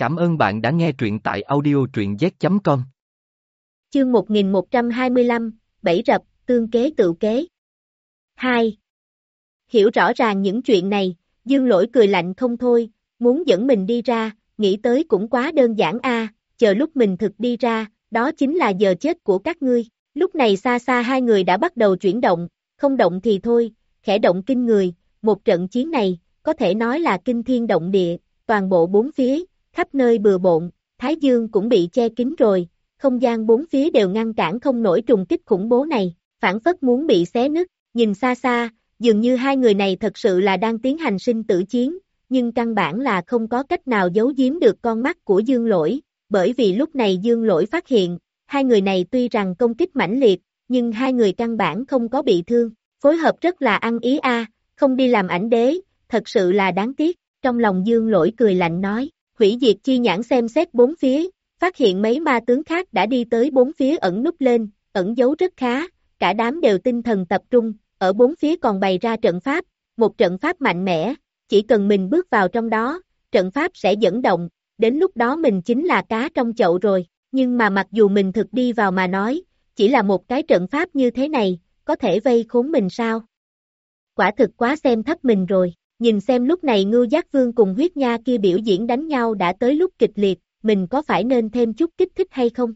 Cảm ơn bạn đã nghe truyện tại audio truyện z.com. Chương 1125, Bảy rập, tương kế tự kế. 2. Hiểu rõ ràng những chuyện này, Dương lỗi cười lạnh không thôi, muốn dẫn mình đi ra, nghĩ tới cũng quá đơn giản a chờ lúc mình thực đi ra, đó chính là giờ chết của các ngươi. Lúc này xa xa hai người đã bắt đầu chuyển động, không động thì thôi, khẽ động kinh người, một trận chiến này, có thể nói là kinh thiên động địa, toàn bộ bốn phía, khắp nơi bừa bộn, Thái Dương cũng bị che kín rồi, không gian bốn phía đều ngăn cản không nổi trùng kích khủng bố này, phản phất muốn bị xé nứt, nhìn xa xa, dường như hai người này thật sự là đang tiến hành sinh tử chiến, nhưng căn bản là không có cách nào giấu giếm được con mắt của Dương Lỗi, bởi vì lúc này Dương Lỗi phát hiện, hai người này tuy rằng công kích mãnh liệt, nhưng hai người căn bản không có bị thương, phối hợp rất là ăn ý a, không đi làm ảnh đế, thật sự là đáng tiếc, trong lòng Dương Lỗi cười lạnh nói, hủy diệt chi nhãn xem xét bốn phía, phát hiện mấy ma tướng khác đã đi tới bốn phía ẩn núp lên, ẩn giấu rất khá, cả đám đều tinh thần tập trung, ở bốn phía còn bày ra trận pháp, một trận pháp mạnh mẽ, chỉ cần mình bước vào trong đó, trận pháp sẽ dẫn động, đến lúc đó mình chính là cá trong chậu rồi, nhưng mà mặc dù mình thực đi vào mà nói, chỉ là một cái trận pháp như thế này, có thể vây khốn mình sao? Quả thực quá xem thấp mình rồi, nhìn xem lúc này ngưu giác vương cùng huyết nha kia biểu diễn đánh nhau đã tới lúc kịch liệt, mình có phải nên thêm chút kích thích hay không?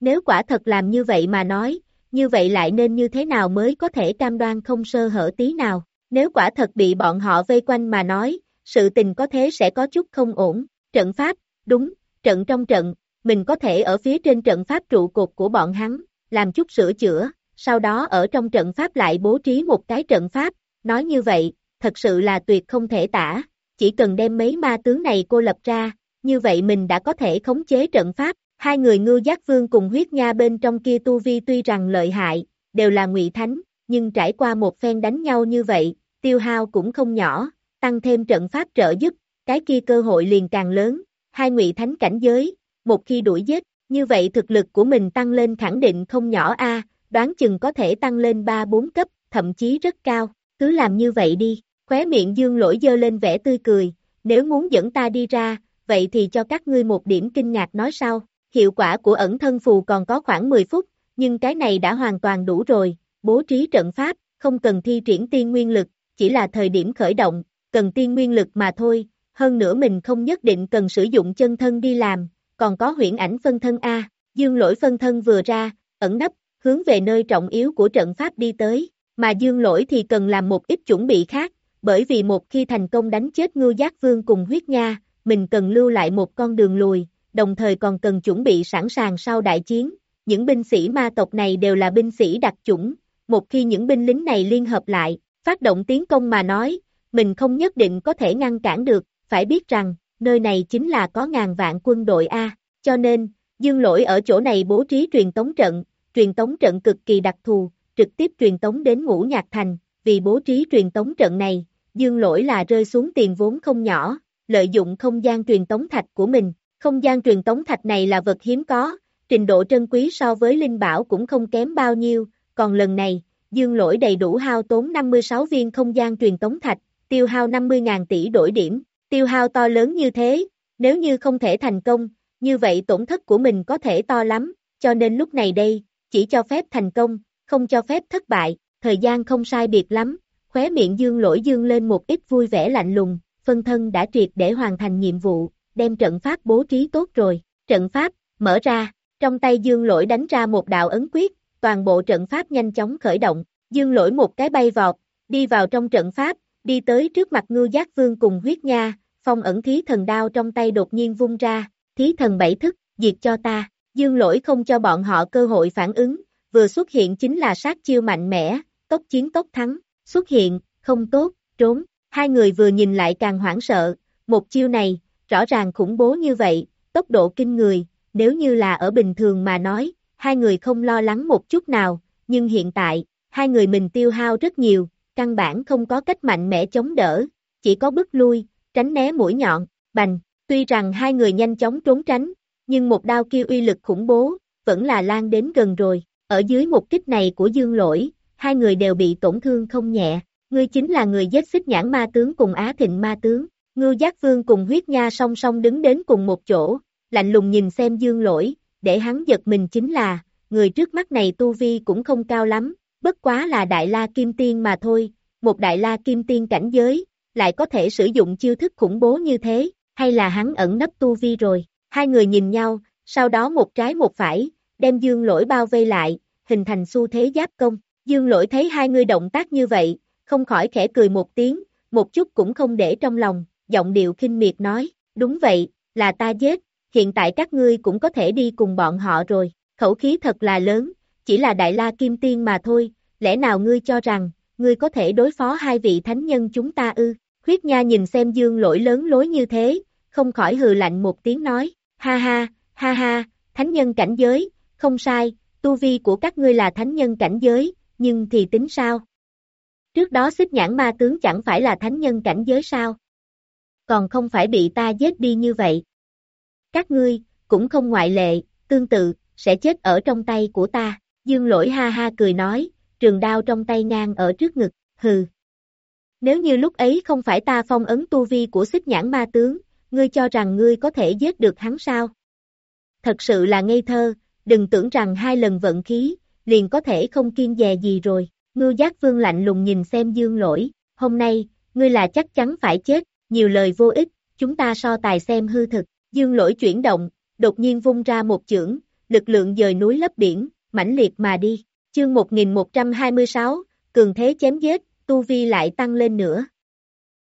Nếu quả thật làm như vậy mà nói, như vậy lại nên như thế nào mới có thể cam đoan không sơ hở tí nào? Nếu quả thật bị bọn họ vây quanh mà nói, sự tình có thế sẽ có chút không ổn. Trận pháp, đúng, trận trong trận, mình có thể ở phía trên trận pháp trụ cột của bọn hắn, làm chút sửa chữa, sau đó ở trong trận pháp lại bố trí một cái trận pháp, nói như vậy, thật sự là tuyệt không thể tả, chỉ cần đem mấy ma tướng này cô lập ra, như vậy mình đã có thể khống chế trận pháp, hai người ngư giác vương cùng huyết nha bên trong kia tu vi tuy rằng lợi hại, đều là ngụy thánh, nhưng trải qua một phen đánh nhau như vậy, tiêu hao cũng không nhỏ, tăng thêm trận pháp trợ giúp, cái kia cơ hội liền càng lớn, hai ngụy thánh cảnh giới, một khi đuổi giết, như vậy thực lực của mình tăng lên khẳng định không nhỏ a, đoán chừng có thể tăng lên 3-4 cấp, thậm chí rất cao, cứ làm như vậy đi, khóe miệng dương lỗi dơ lên vẻ tươi cười, nếu muốn dẫn ta đi ra, vậy thì cho các ngươi một điểm kinh ngạc nói sau, hiệu quả của ẩn thân phù còn có khoảng 10 phút, nhưng cái này đã hoàn toàn đủ rồi, bố trí trận pháp, không cần thi triển tiên nguyên lực, chỉ là thời điểm khởi động, cần tiên nguyên lực mà thôi, hơn nữa mình không nhất định cần sử dụng chân thân đi làm, còn có huyễn ảnh phân thân A, dương lỗi phân thân vừa ra, ẩn nấp, hướng về nơi trọng yếu của trận pháp đi tới, mà dương lỗi thì cần làm một ít chuẩn bị khác, bởi vì một khi thành công đánh chết ngưu giác vương cùng huyết nha, mình cần lưu lại một con đường lùi, đồng thời còn cần chuẩn bị sẵn sàng sau đại chiến. Những binh sĩ ma tộc này đều là binh sĩ đặc chủng, một khi những binh lính này liên hợp lại, phát động tiến công mà nói, mình không nhất định có thể ngăn cản được, phải biết rằng, nơi này chính là có ngàn vạn quân đội A, cho nên, dương lỗi ở chỗ này bố trí truyền tống trận, truyền tống trận cực kỳ đặc thù, trực tiếp truyền tống đến ngũ nhạc thành, vì bố trí truyền tống trận này, dương lỗi là rơi xuống tiền vốn không nhỏ, lợi dụng không gian truyền tống thạch của mình, không gian truyền tống thạch này là vật hiếm có, trình độ trân quý so với linh bảo cũng không kém bao nhiêu, còn lần này, dương lỗi đầy đủ hao tốn 56 viên không gian truyền tống thạch, tiêu hao 50.000 tỷ đổi điểm, tiêu hao to lớn như thế, nếu như không thể thành công, như vậy tổn thất của mình có thể to lắm, cho nên lúc này đây, chỉ cho phép thành công, không cho phép thất bại, thời gian không sai biệt lắm, khóe miệng dương lỗi dương lên một ít vui vẻ lạnh lùng, phân thân đã triệt để hoàn thành nhiệm vụ, đem trận pháp bố trí tốt rồi, trận pháp, mở ra, trong tay dương lỗi đánh ra một đạo ấn quyết, toàn bộ trận pháp nhanh chóng khởi động, dương lỗi một cái bay vọt, đi vào trong trận pháp, đi tới trước mặt ngư giác vương cùng huyết nha, phong ẩn thí thần đao trong tay đột nhiên vung ra, thí thần bảy thức, diệt cho ta, dương lỗi không cho bọn họ cơ hội phản ứng, vừa xuất hiện chính là sát chiêu mạnh mẽ, tốc chiến tốc thắng, xuất hiện, không tốt, trốn, hai người vừa nhìn lại càng hoảng sợ, một chiêu này, rõ ràng khủng bố như vậy, tốc độ kinh người, nếu như là ở bình thường mà nói, hai người không lo lắng một chút nào, nhưng hiện tại, hai người mình tiêu hao rất nhiều, căn bản không có cách mạnh mẽ chống đỡ, chỉ có bước lui, tránh né mũi nhọn, bành, tuy rằng hai người nhanh chóng trốn tránh, nhưng một đao kia uy lực khủng bố, vẫn là lan đến gần rồi, ở dưới một kích này của dương lỗi, hai người đều bị tổn thương không nhẹ, ngươi chính là người giết xích nhãn ma tướng cùng Á Thịnh ma tướng, Ngưu Giác Vương cùng huyết nha song song đứng đến cùng một chỗ, lạnh lùng nhìn xem dương lỗi, để hắn giật mình chính là, người trước mắt này tu vi cũng không cao lắm, bất quá là đại la kim tiên mà thôi, một đại la kim tiên cảnh giới, lại có thể sử dụng chiêu thức khủng bố như thế, hay là hắn ẩn nấp tu vi rồi, hai người nhìn nhau, sau đó một trái một phải, đem dương lỗi bao vây lại, hình thành xu thế giáp công, dương lỗi thấy hai người động tác như vậy, không khỏi khẽ cười một tiếng, một chút cũng không để trong lòng, giọng điệu khinh miệt nói, đúng vậy, là ta giết, hiện tại các ngươi cũng có thể đi cùng bọn họ rồi, khẩu khí thật là lớn, chỉ là đại la kim tiên mà thôi, lẽ nào ngươi cho rằng, ngươi có thể đối phó hai vị thánh nhân chúng ta ư, Khuyết nha nhìn xem dương lỗi lớn lối như thế, không khỏi hừ lạnh một tiếng nói, ha ha, ha ha, thánh nhân cảnh giới, không sai, tu vi của các ngươi là thánh nhân cảnh giới, nhưng thì tính sao? Trước đó xích nhãn ma tướng chẳng phải là thánh nhân cảnh giới sao? Còn không phải bị ta giết đi như vậy. Các ngươi, cũng không ngoại lệ, tương tự, sẽ chết ở trong tay của ta. Dương lỗi ha ha cười nói, trường đao trong tay ngang ở trước ngực, hừ. Nếu như lúc ấy không phải ta phong ấn tu vi của xích nhãn ma tướng, ngươi cho rằng ngươi có thể giết được hắn sao? Thật sự là ngây thơ, đừng tưởng rằng hai lần vận khí, liền có thể không kiên dè gì rồi. Ngưu giác vương lạnh lùng nhìn xem dương lỗi, hôm nay, ngươi là chắc chắn phải chết, nhiều lời vô ích, chúng ta so tài xem hư thực. Dương lỗi chuyển động, đột nhiên vung ra một chưởng, lực lượng dời núi lấp biển, mãnh liệt mà đi. Chương 1126, cường thế chém giết, tu vi lại tăng lên nữa.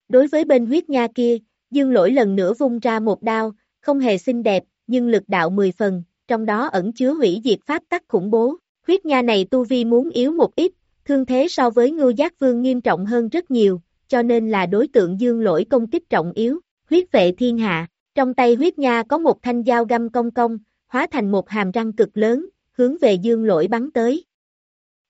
Đối với bên huyết nha kia, dương lỗi lần nữa vung ra một đao, không hề xinh đẹp, nhưng lực đạo 10 phần, trong đó ẩn chứa hủy diệt pháp tắc khủng bố. Huyết nha này tu vi muốn yếu một ít, thương thế so với ngưu giác vương nghiêm trọng hơn rất nhiều, cho nên là đối tượng dương lỗi công kích trọng yếu. Huyết vệ thiên hạ, trong tay huyết nha có một thanh dao găm cong cong, hóa thành một hàm răng cực lớn, hướng về dương lỗi bắn tới.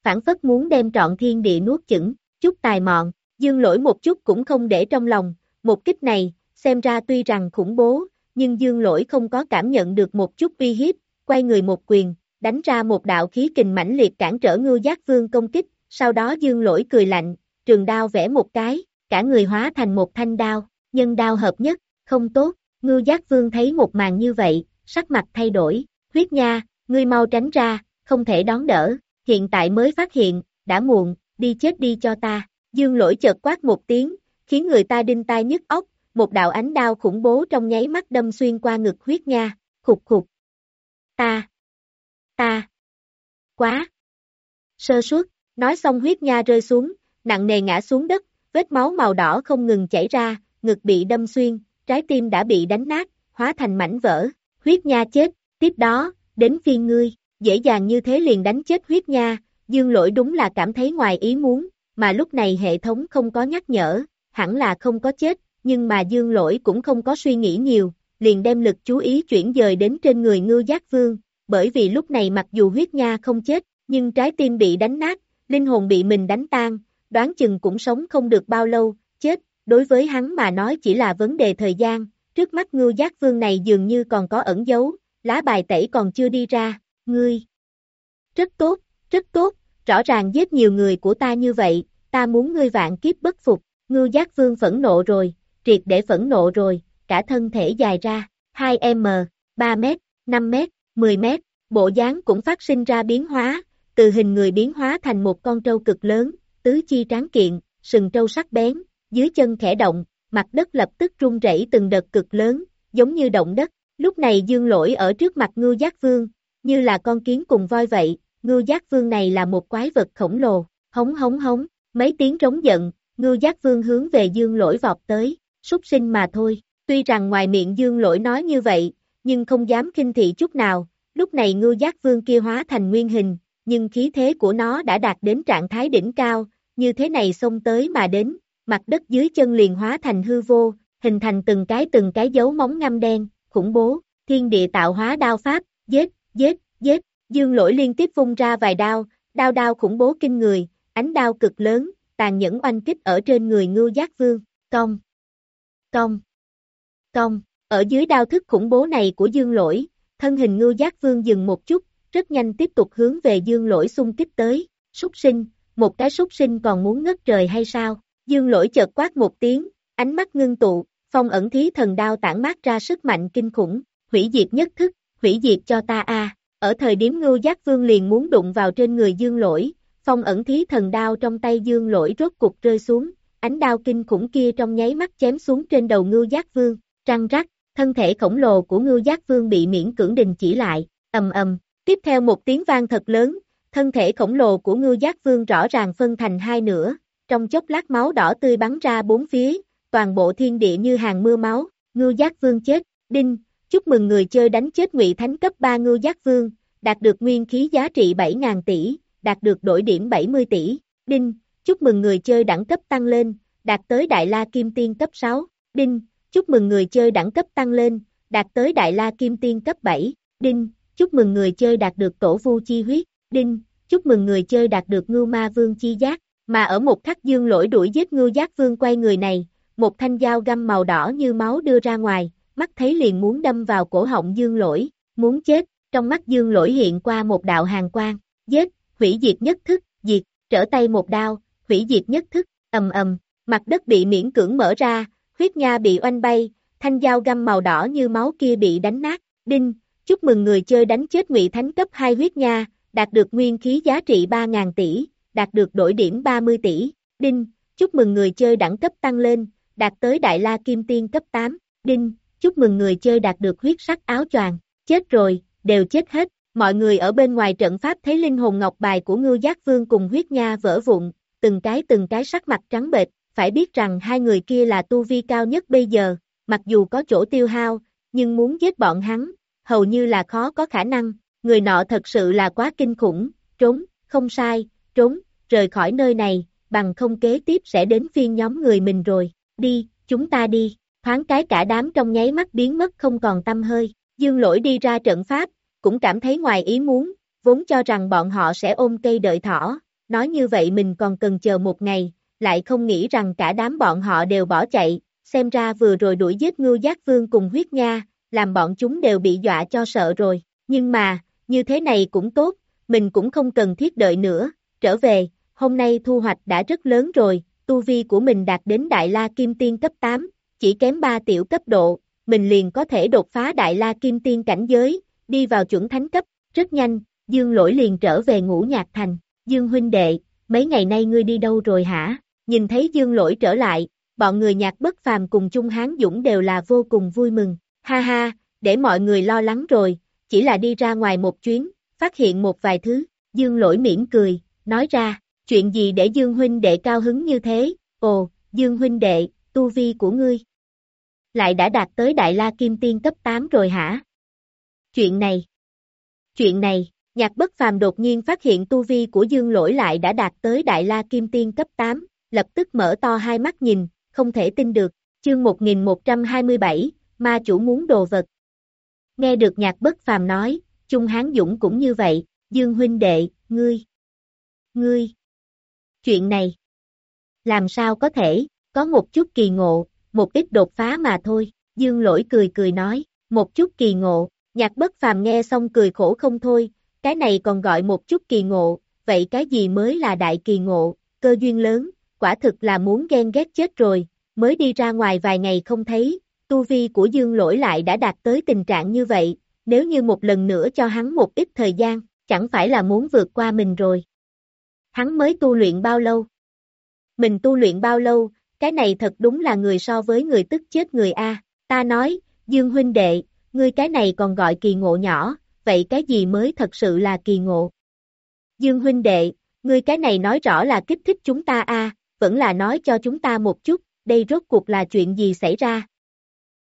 Phản phất muốn đem trọn thiên địa nuốt chửng, chút tài mọn, dương lỗi một chút cũng không để trong lòng, một kích này, xem ra tuy rằng khủng bố, nhưng dương lỗi không có cảm nhận được một chút uy hiếp, quay người một quyền, đánh ra một đạo khí kình mãnh liệt cản trở ngưu giác vương công kích, sau đó dương lỗi cười lạnh, trường đao vẽ một cái, cả người hóa thành một thanh đao, nhân đao hợp nhất, không tốt, ngưu giác vương thấy một màn như vậy, sắc mặt thay đổi, huyết nha, ngươi mau tránh ra, không thể đón đỡ, hiện tại mới phát hiện, đã muộn, đi chết đi cho ta, dương lỗi chợt quát một tiếng, khiến người ta đinh tai nhức óc, một đạo ánh đao khủng bố trong nháy mắt đâm xuyên qua ngực huyết nha, khục khục, ta, ta, quá, sơ suất, nói xong huyết nha rơi xuống, nặng nề ngã xuống đất, vết máu màu đỏ không ngừng chảy ra, ngực bị đâm xuyên, trái tim đã bị đánh nát, hóa thành mảnh vỡ, huyết nha chết, tiếp đó, đến phiên ngươi, dễ dàng như thế liền đánh chết huyết nha, dương lỗi đúng là cảm thấy ngoài ý muốn, mà lúc này hệ thống không có nhắc nhở, hẳn là không có chết, nhưng mà dương lỗi cũng không có suy nghĩ nhiều, liền đem lực chú ý chuyển dời đến trên người ngư giác vương, bởi vì lúc này mặc dù huyết nha không chết, nhưng trái tim bị đánh nát, linh hồn bị mình đánh tan, đoán chừng cũng sống không được bao lâu, chết, đối với hắn mà nói chỉ là vấn đề thời gian, trước mắt ngư giác vương này dường như còn có ẩn dấu, lá bài tẩy còn chưa đi ra, ngươi. Rất tốt, rất tốt, rõ ràng giết nhiều người của ta như vậy, ta muốn ngươi vạn kiếp bất phục, ngư giác vương phẫn nộ rồi, triệt để phẫn nộ rồi, cả thân thể dài ra, 2m, 3m, 5m, 10 mét, bộ dáng cũng phát sinh ra biến hóa, từ hình người biến hóa thành một con trâu cực lớn, tứ chi tráng kiện, sừng trâu sắc bén, dưới chân khẽ động, mặt đất lập tức rung rẩy từng đợt cực lớn, giống như động đất. Lúc này dương lỗi ở trước mặt Ngư giác vương, như là con kiến cùng voi vậy, Ngư giác vương này là một quái vật khổng lồ, hống hống hống, mấy tiếng trống giận, Ngư giác vương hướng về dương lỗi vọt tới, súc sinh mà thôi. Tuy rằng ngoài miệng dương lỗi nói như vậy, nhưng không dám kinh thị chút nào, lúc này ngưu giác vương kia hóa thành nguyên hình, nhưng khí thế của nó đã đạt đến trạng thái đỉnh cao, như thế này xông tới mà đến, mặt đất dưới chân liền hóa thành hư vô, hình thành từng cái từng cái dấu móng ngăm đen, khủng bố, thiên địa tạo hóa đao pháp, giết, giết, giết, dương lỗi liên tiếp vung ra vài đao, đao đao khủng bố kinh người, ánh đao cực lớn, tàn nhẫn oanh kích ở trên người ngưu giác vương, cong, cong, cong, ở dưới đao thức khủng bố này của dương lỗi, thân hình Ngư giác vương dừng một chút, rất nhanh tiếp tục hướng về dương lỗi xung kích tới, súc sinh, một cái súc sinh còn muốn ngất trời hay sao, dương lỗi chợt quát một tiếng, ánh mắt ngưng tụ, phong ẩn thí thần đao tản mát ra sức mạnh kinh khủng, hủy diệt nhất thức, hủy diệt cho ta a. Ở thời điểm Ngư giác vương liền muốn đụng vào trên người dương lỗi, phong ẩn thí thần đao trong tay dương lỗi rốt cục rơi xuống, ánh đao kinh khủng kia trong nháy mắt chém xuống trên đầu Ngư giác vương, răng rắc, thân thể khổng lồ của ngưu giác vương bị miễn cưỡng đình chỉ lại, ầm ầm, tiếp theo một tiếng vang thật lớn, thân thể khổng lồ của ngưu giác vương rõ ràng phân thành hai nửa, trong chốc lát máu đỏ tươi bắn ra bốn phía, toàn bộ thiên địa như hàng mưa máu, ngưu giác vương chết, đinh, chúc mừng người chơi đánh chết ngụy thánh cấp 3 ngưu giác vương, đạt được nguyên khí giá trị 7.000 tỷ, đạt được đổi điểm 70 tỷ, đinh, chúc mừng người chơi đẳng cấp tăng lên, đạt tới Đại La Kim Tiên cấp 6, đinh, chúc mừng người chơi đẳng cấp tăng lên, đạt tới Đại La Kim Tiên cấp 7, đinh, chúc mừng người chơi đạt được Tổ Vu Chi Huyết, đinh, chúc mừng người chơi đạt được Ngưu Ma Vương Chi Giác, mà ở một khắc dương lỗi đuổi giết Ngưu Giác Vương quay người này, một thanh dao găm màu đỏ như máu đưa ra ngoài, mắt thấy liền muốn đâm vào cổ họng dương lỗi, muốn chết, trong mắt dương lỗi hiện qua một đạo hàng quang, giết, hủy diệt nhất thức, diệt, trở tay một đao, hủy diệt nhất thức, ầm ầm, mặt đất bị miễn cưỡng mở ra, huyết nha bị oanh bay, thanh dao găm màu đỏ như máu kia bị đánh nát, đinh, chúc mừng người chơi đánh chết ngụy thánh cấp 2 huyết nha, đạt được nguyên khí giá trị 3.000 tỷ, đạt được đổi điểm 30 tỷ, đinh, chúc mừng người chơi đẳng cấp tăng lên, đạt tới Đại La Kim Tiên cấp 8, đinh, chúc mừng người chơi đạt được huyết sắc áo choàng, chết rồi, đều chết hết, mọi người ở bên ngoài trận pháp thấy linh hồn ngọc bài của Ngưu giác vương cùng huyết nha vỡ vụn, từng cái từng cái sắc mặt trắng bệch, phải biết rằng hai người kia là tu vi cao nhất bây giờ, mặc dù có chỗ tiêu hao, nhưng muốn giết bọn hắn, hầu như là khó có khả năng, người nọ thật sự là quá kinh khủng, trốn, không sai, trốn, rời khỏi nơi này, bằng không kế tiếp sẽ đến phiên nhóm người mình rồi, đi, chúng ta đi, thoáng cái cả đám trong nháy mắt biến mất không còn tâm hơi, dương lỗi đi ra trận pháp, cũng cảm thấy ngoài ý muốn, vốn cho rằng bọn họ sẽ ôm cây đợi thỏ, nói như vậy mình còn cần chờ một ngày, lại không nghĩ rằng cả đám bọn họ đều bỏ chạy, xem ra vừa rồi đuổi giết ngưu giác vương cùng huyết nha, làm bọn chúng đều bị dọa cho sợ rồi, nhưng mà, như thế này cũng tốt, mình cũng không cần thiết đợi nữa, trở về, hôm nay thu hoạch đã rất lớn rồi, tu vi của mình đạt đến Đại La Kim Tiên cấp 8, chỉ kém 3 tiểu cấp độ, mình liền có thể đột phá Đại La Kim Tiên cảnh giới, đi vào chuẩn thánh cấp, rất nhanh, Dương lỗi liền trở về ngũ nhạc thành, Dương huynh đệ, mấy ngày nay ngươi đi đâu rồi hả? Nhìn thấy Dương lỗi trở lại, bọn người nhạc bất phàm cùng trung hán dũng đều là vô cùng vui mừng, ha ha, để mọi người lo lắng rồi, chỉ là đi ra ngoài một chuyến, phát hiện một vài thứ, Dương lỗi mỉm cười, nói ra, chuyện gì để Dương huynh đệ cao hứng như thế, ồ, Dương huynh đệ, tu vi của ngươi. Lại đã đạt tới Đại La Kim Tiên cấp 8 rồi hả? Chuyện này. Chuyện này, nhạc bất phàm đột nhiên phát hiện tu vi của Dương lỗi lại đã đạt tới Đại La Kim Tiên cấp 8, lập tức mở to hai mắt nhìn, không thể tin được, chương 1127, ma chủ muốn đồ vật. Nghe được nhạc bất phàm nói, Trung Hán Dũng cũng như vậy, Dương huynh đệ, ngươi, ngươi, chuyện này, làm sao có thể, có một chút kỳ ngộ, một ít đột phá mà thôi, Dương lỗi cười cười nói, một chút kỳ ngộ, nhạc bất phàm nghe xong cười khổ không thôi, cái này còn gọi một chút kỳ ngộ, vậy cái gì mới là đại kỳ ngộ, cơ duyên lớn, quả thực là muốn ghen ghét chết rồi, mới đi ra ngoài vài ngày không thấy, tu vi của dương lỗi lại đã đạt tới tình trạng như vậy, nếu như một lần nữa cho hắn một ít thời gian, chẳng phải là muốn vượt qua mình rồi. Hắn mới tu luyện bao lâu? Mình tu luyện bao lâu, cái này thật đúng là người so với người tức chết người A, ta nói, Dương huynh đệ, ngươi cái này còn gọi kỳ ngộ nhỏ, vậy cái gì mới thật sự là kỳ ngộ? Dương huynh đệ, ngươi cái này nói rõ là kích thích chúng ta a, vẫn là nói cho chúng ta một chút, đây rốt cuộc là chuyện gì xảy ra?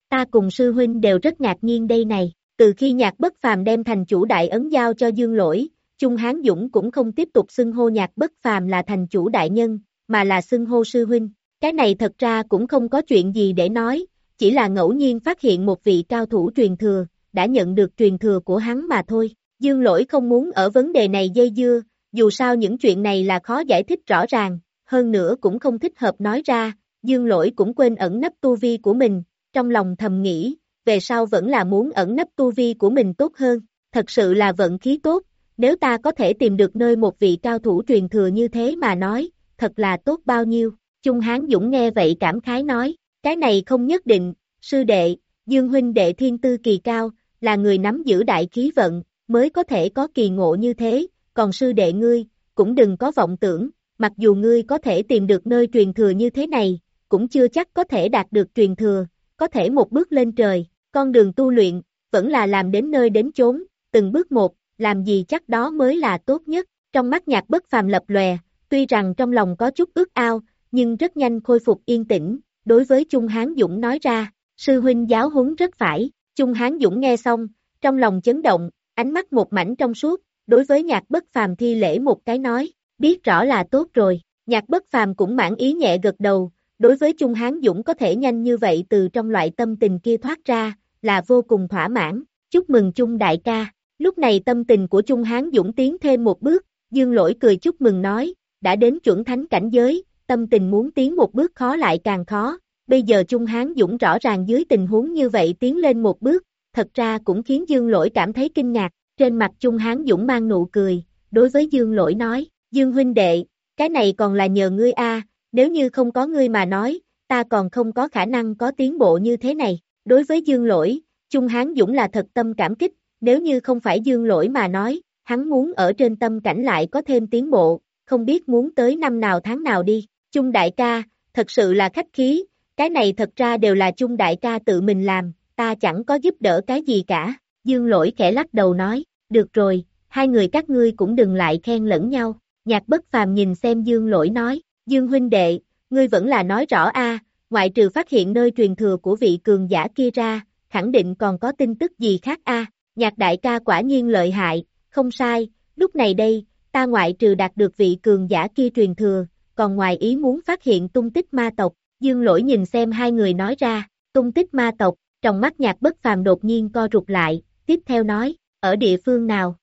Ta cùng sư huynh đều rất ngạc nhiên đây này, từ khi nhạc bất phàm đem thành chủ đại ấn giao cho dương lỗi, Trung Hán Dũng cũng không tiếp tục xưng hô nhạc bất phàm là thành chủ đại nhân, mà là xưng hô sư huynh. Cái này thật ra cũng không có chuyện gì để nói, chỉ là ngẫu nhiên phát hiện một vị cao thủ truyền thừa, đã nhận được truyền thừa của hắn mà thôi. Dương lỗi không muốn ở vấn đề này dây dưa, dù sao những chuyện này là khó giải thích rõ ràng, hơn nữa cũng không thích hợp nói ra, dương lỗi cũng quên ẩn nấp tu vi của mình, trong lòng thầm nghĩ, về sau vẫn là muốn ẩn nấp tu vi của mình tốt hơn, thật sự là vận khí tốt, nếu ta có thể tìm được nơi một vị cao thủ truyền thừa như thế mà nói, thật là tốt bao nhiêu, Trung Hán Dũng nghe vậy cảm khái nói, Cái này không nhất định, sư đệ, Dương huynh đệ thiên tư kỳ cao, là người nắm giữ đại khí vận, mới có thể có kỳ ngộ như thế, còn sư đệ ngươi, cũng đừng có vọng tưởng, mặc dù ngươi có thể tìm được nơi truyền thừa như thế này, cũng chưa chắc có thể đạt được truyền thừa, có thể một bước lên trời, con đường tu luyện, vẫn là làm đến nơi đến chốn, từng bước một, làm gì chắc đó mới là tốt nhất, trong mắt nhạc bất phàm lập lòe, tuy rằng trong lòng có chút ước ao, nhưng rất nhanh khôi phục yên tĩnh, đối với Trung Hán Dũng nói ra, sư huynh giáo huấn rất phải, Trung Hán Dũng nghe xong, trong lòng chấn động, ánh mắt một mảnh trong suốt, đối với nhạc bất phàm thi lễ một cái nói, biết rõ là tốt rồi, nhạc bất phàm cũng mãn ý nhẹ gật đầu, đối với Trung Hán Dũng có thể nhanh như vậy từ trong loại tâm tình kia thoát ra, là vô cùng thỏa mãn, chúc mừng Trung đại ca, lúc này tâm tình của Trung Hán Dũng tiến thêm một bước, dương lỗi cười chúc mừng nói, đã đến chuẩn thánh cảnh giới, tâm tình muốn tiến một bước khó lại càng khó, bây giờ Trung Hán Dũng rõ ràng dưới tình huống như vậy tiến lên một bước, thật ra cũng khiến Dương Lỗi cảm thấy kinh ngạc, trên mặt Trung Hán Dũng mang nụ cười, đối với Dương Lỗi nói, Dương huynh đệ, cái này còn là nhờ ngươi a nếu như không có ngươi mà nói, ta còn không có khả năng có tiến bộ như thế này, đối với Dương Lỗi, Trung Hán Dũng là thật tâm cảm kích, nếu như không phải Dương Lỗi mà nói, hắn muốn ở trên tâm cảnh lại có thêm tiến bộ, không biết muốn tới năm nào tháng nào đi, Trung đại ca, thật sự là khách khí, cái này thật ra đều là Trung đại ca tự mình làm, ta chẳng có giúp đỡ cái gì cả, dương lỗi khẽ lắc đầu nói, được rồi, hai người các ngươi cũng đừng lại khen lẫn nhau, nhạc bất phàm nhìn xem dương lỗi nói, dương huynh đệ, ngươi vẫn là nói rõ a ngoại trừ phát hiện nơi truyền thừa của vị cường giả kia ra, khẳng định còn có tin tức gì khác a nhạc đại ca quả nhiên lợi hại, không sai, lúc này đây, ta ngoại trừ đạt được vị cường giả kia truyền thừa, còn ngoài ý muốn phát hiện tung tích ma tộc, dương lỗi nhìn xem hai người nói ra, tung tích ma tộc, trong mắt nhạc bất phàm đột nhiên co rụt lại, tiếp theo nói, ở địa phương nào?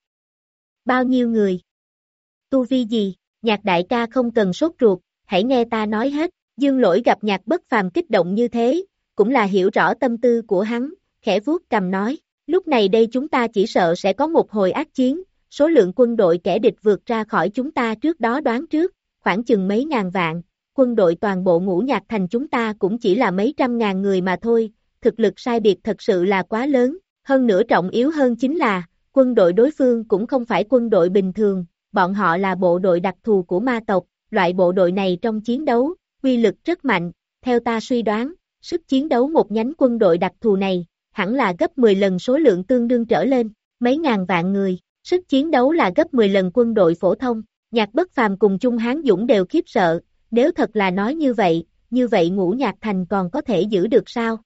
Bao nhiêu người? Tu vi gì? Nhạc đại ca không cần sốt ruột, hãy nghe ta nói hết, dương lỗi gặp nhạc bất phàm kích động như thế, cũng là hiểu rõ tâm tư của hắn, khẽ vuốt cầm nói, lúc này đây chúng ta chỉ sợ sẽ có một hồi ác chiến, số lượng quân đội kẻ địch vượt ra khỏi chúng ta trước đó đoán trước, khoảng chừng mấy ngàn vạn, quân đội toàn bộ ngũ nhạc thành chúng ta cũng chỉ là mấy trăm ngàn người mà thôi, thực lực sai biệt thật sự là quá lớn, hơn nữa trọng yếu hơn chính là, quân đội đối phương cũng không phải quân đội bình thường, bọn họ là bộ đội đặc thù của ma tộc, loại bộ đội này trong chiến đấu, quy lực rất mạnh, theo ta suy đoán, sức chiến đấu một nhánh quân đội đặc thù này, hẳn là gấp 10 lần số lượng tương đương trở lên, mấy ngàn vạn người, sức chiến đấu là gấp 10 lần quân đội phổ thông, nhạc bất phàm cùng Trung Hán Dũng đều khiếp sợ, nếu thật là nói như vậy, như vậy ngũ nhạc thành còn có thể giữ được sao?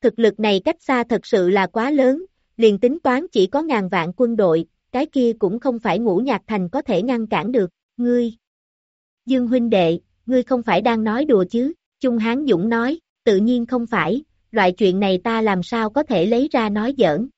Thực lực này cách xa thật sự là quá lớn, liền tính toán chỉ có ngàn vạn quân đội, cái kia cũng không phải ngũ nhạc thành có thể ngăn cản được, ngươi. Dương huynh đệ, ngươi không phải đang nói đùa chứ, Trung Hán Dũng nói, tự nhiên không phải, loại chuyện này ta làm sao có thể lấy ra nói giỡn.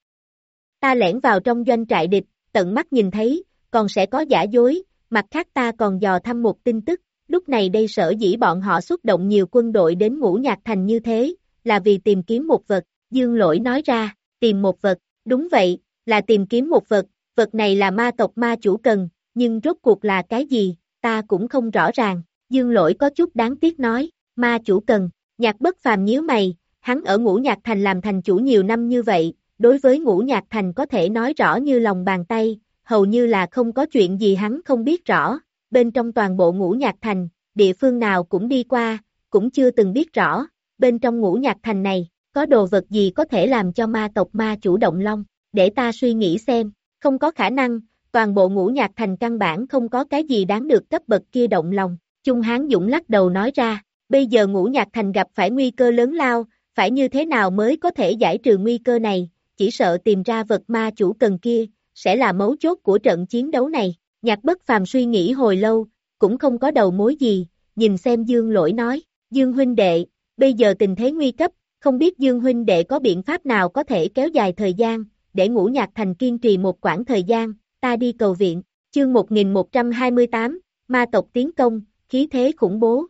Ta lẻn vào trong doanh trại địch, tận mắt nhìn thấy, còn sẽ có giả dối, mặt khác ta còn dò thăm một tin tức, lúc này đây sở dĩ bọn họ xuất động nhiều quân đội đến ngũ nhạc thành như thế, là vì tìm kiếm một vật, dương lỗi nói ra, tìm một vật, đúng vậy, là tìm kiếm một vật, vật này là ma tộc ma chủ cần, nhưng rốt cuộc là cái gì, ta cũng không rõ ràng, dương lỗi có chút đáng tiếc nói, ma chủ cần, nhạc bất phàm nhíu mày, hắn ở ngũ nhạc thành làm thành chủ nhiều năm như vậy, đối với ngũ nhạc thành có thể nói rõ như lòng bàn tay, hầu như là không có chuyện gì hắn không biết rõ, bên trong toàn bộ ngũ nhạc thành, địa phương nào cũng đi qua, cũng chưa từng biết rõ, bên trong ngũ nhạc thành này, có đồ vật gì có thể làm cho ma tộc ma chủ động long, để ta suy nghĩ xem, không có khả năng, toàn bộ ngũ nhạc thành căn bản không có cái gì đáng được cấp bậc kia động lòng, Trung Hán Dũng lắc đầu nói ra, bây giờ ngũ nhạc thành gặp phải nguy cơ lớn lao, phải như thế nào mới có thể giải trừ nguy cơ này, chỉ sợ tìm ra vật ma chủ cần kia, sẽ là mấu chốt của trận chiến đấu này. Nhạc bất phàm suy nghĩ hồi lâu, cũng không có đầu mối gì, nhìn xem Dương lỗi nói, Dương huynh đệ, bây giờ tình thế nguy cấp, không biết Dương huynh đệ có biện pháp nào có thể kéo dài thời gian, để ngũ nhạc thành kiên trì một quãng thời gian, ta đi cầu viện, chương 1128, ma tộc tiến công, khí thế khủng bố.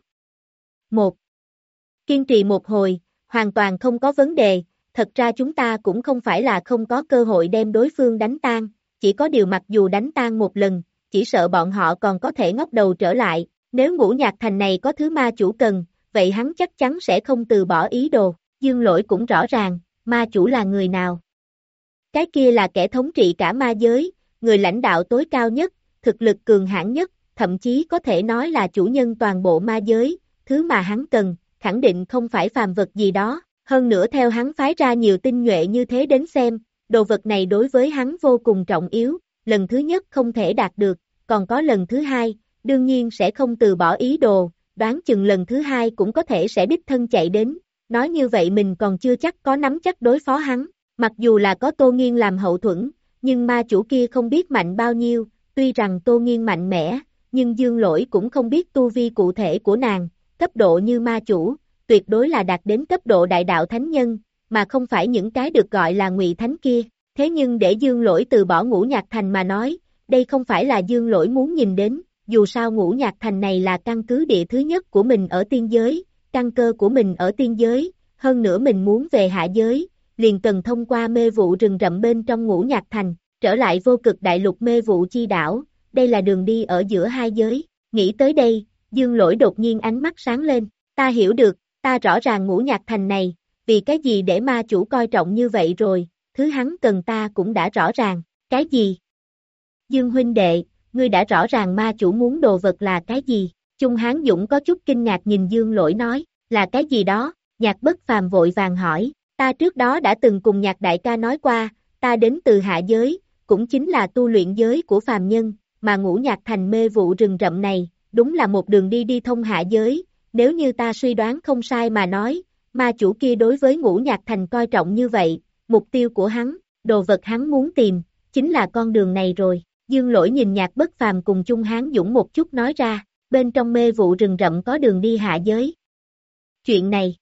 1. Kiên trì một hồi, hoàn toàn không có vấn đề, thật ra chúng ta cũng không phải là không có cơ hội đem đối phương đánh tan, chỉ có điều mặc dù đánh tan một lần, chỉ sợ bọn họ còn có thể ngóc đầu trở lại, nếu ngũ nhạc thành này có thứ ma chủ cần, vậy hắn chắc chắn sẽ không từ bỏ ý đồ, dương lỗi cũng rõ ràng, ma chủ là người nào. Cái kia là kẻ thống trị cả ma giới, người lãnh đạo tối cao nhất, thực lực cường hãn nhất, thậm chí có thể nói là chủ nhân toàn bộ ma giới, thứ mà hắn cần, khẳng định không phải phàm vật gì đó, hơn nữa theo hắn phái ra nhiều tinh nhuệ như thế đến xem, đồ vật này đối với hắn vô cùng trọng yếu, lần thứ nhất không thể đạt được, còn có lần thứ hai, đương nhiên sẽ không từ bỏ ý đồ, đoán chừng lần thứ hai cũng có thể sẽ đích thân chạy đến, nói như vậy mình còn chưa chắc có nắm chắc đối phó hắn, mặc dù là có Tô Nghiên làm hậu thuẫn, nhưng ma chủ kia không biết mạnh bao nhiêu, tuy rằng Tô Nghiên mạnh mẽ, nhưng Dương Lỗi cũng không biết tu vi cụ thể của nàng, cấp độ như ma chủ, tuyệt đối là đạt đến cấp độ đại đạo thánh nhân, mà không phải những cái được gọi là ngụy thánh kia. Thế nhưng để Dương Lỗi từ bỏ ngũ nhạc thành mà nói, đây không phải là Dương Lỗi muốn nhìn đến, dù sao ngũ nhạc thành này là căn cứ địa thứ nhất của mình ở tiên giới, căn cơ của mình ở tiên giới, hơn nữa mình muốn về hạ giới, liền cần thông qua mê vụ rừng rậm bên trong ngũ nhạc thành, trở lại vô cực đại lục mê vụ chi đảo, đây là đường đi ở giữa hai giới, nghĩ tới đây, dương lỗi đột nhiên ánh mắt sáng lên, ta hiểu được, ta rõ ràng ngũ nhạc thành này, vì cái gì để ma chủ coi trọng như vậy rồi, thứ hắn cần ta cũng đã rõ ràng, cái gì? Dương huynh đệ, ngươi đã rõ ràng ma chủ muốn đồ vật là cái gì? Trung Hán Dũng có chút kinh ngạc nhìn Dương lỗi nói, là cái gì đó? Nhạc bất phàm vội vàng hỏi, ta trước đó đã từng cùng nhạc đại ca nói qua, ta đến từ hạ giới, cũng chính là tu luyện giới của phàm nhân, mà ngũ nhạc thành mê vụ rừng rậm này, đúng là một đường đi đi thông hạ giới, nếu như ta suy đoán không sai mà nói, ma chủ kia đối với ngũ nhạc thành coi trọng như vậy, mục tiêu của hắn, đồ vật hắn muốn tìm, chính là con đường này rồi. Dương lỗi nhìn nhạc bất phàm cùng chung hán dũng một chút nói ra, bên trong mê vụ rừng rậm có đường đi hạ giới. Chuyện này,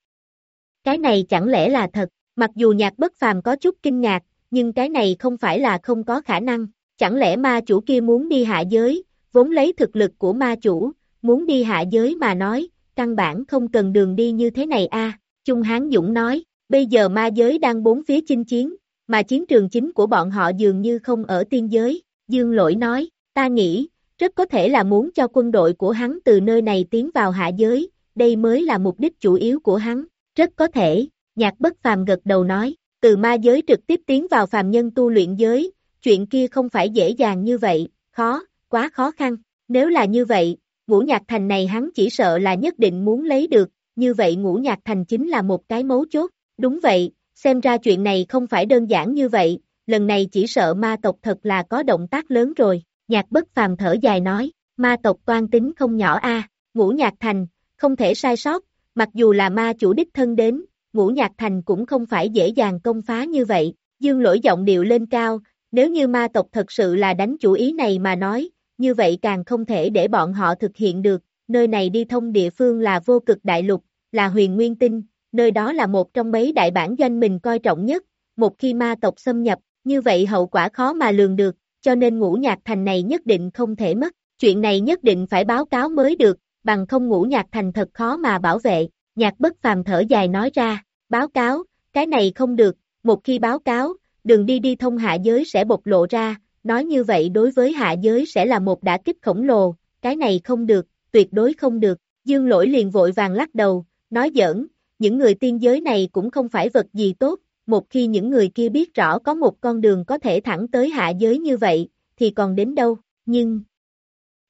cái này chẳng lẽ là thật, mặc dù nhạc bất phàm có chút kinh ngạc, nhưng cái này không phải là không có khả năng, chẳng lẽ ma chủ kia muốn đi hạ giới, vốn lấy thực lực của ma chủ, muốn đi hạ giới mà nói, căn bản không cần đường đi như thế này a. Trung Hán Dũng nói, bây giờ ma giới đang bốn phía chinh chiến, mà chiến trường chính của bọn họ dường như không ở tiên giới, Dương Lỗi nói, ta nghĩ, rất có thể là muốn cho quân đội của hắn từ nơi này tiến vào hạ giới, đây mới là mục đích chủ yếu của hắn, rất có thể, nhạc bất phàm gật đầu nói, từ ma giới trực tiếp tiến vào phàm nhân tu luyện giới, chuyện kia không phải dễ dàng như vậy, khó, quá khó khăn, nếu là như vậy, ngũ nhạc thành này hắn chỉ sợ là nhất định muốn lấy được, như vậy ngũ nhạc thành chính là một cái mấu chốt, đúng vậy, xem ra chuyện này không phải đơn giản như vậy, lần này chỉ sợ ma tộc thật là có động tác lớn rồi, nhạc bất phàm thở dài nói, ma tộc toan tính không nhỏ a ngũ nhạc thành, không thể sai sót, mặc dù là ma chủ đích thân đến, ngũ nhạc thành cũng không phải dễ dàng công phá như vậy, dương lỗi giọng điệu lên cao, nếu như ma tộc thật sự là đánh chủ ý này mà nói, như vậy càng không thể để bọn họ thực hiện được, nơi này đi thông địa phương là vô cực đại lục, là huyền nguyên tinh, nơi đó là một trong mấy đại bản doanh mình coi trọng nhất, một khi ma tộc xâm nhập, như vậy hậu quả khó mà lường được, cho nên ngũ nhạc thành này nhất định không thể mất, chuyện này nhất định phải báo cáo mới được, bằng không ngũ nhạc thành thật khó mà bảo vệ, nhạc bất phàm thở dài nói ra, báo cáo, cái này không được, một khi báo cáo, đường đi đi thông hạ giới sẽ bộc lộ ra, nói như vậy đối với hạ giới sẽ là một đả kích khổng lồ, cái này không được, tuyệt đối không được, dương lỗi liền vội vàng lắc đầu, nói giỡn, những người tiên giới này cũng không phải vật gì tốt, một khi những người kia biết rõ có một con đường có thể thẳng tới hạ giới như vậy, thì còn đến đâu, nhưng...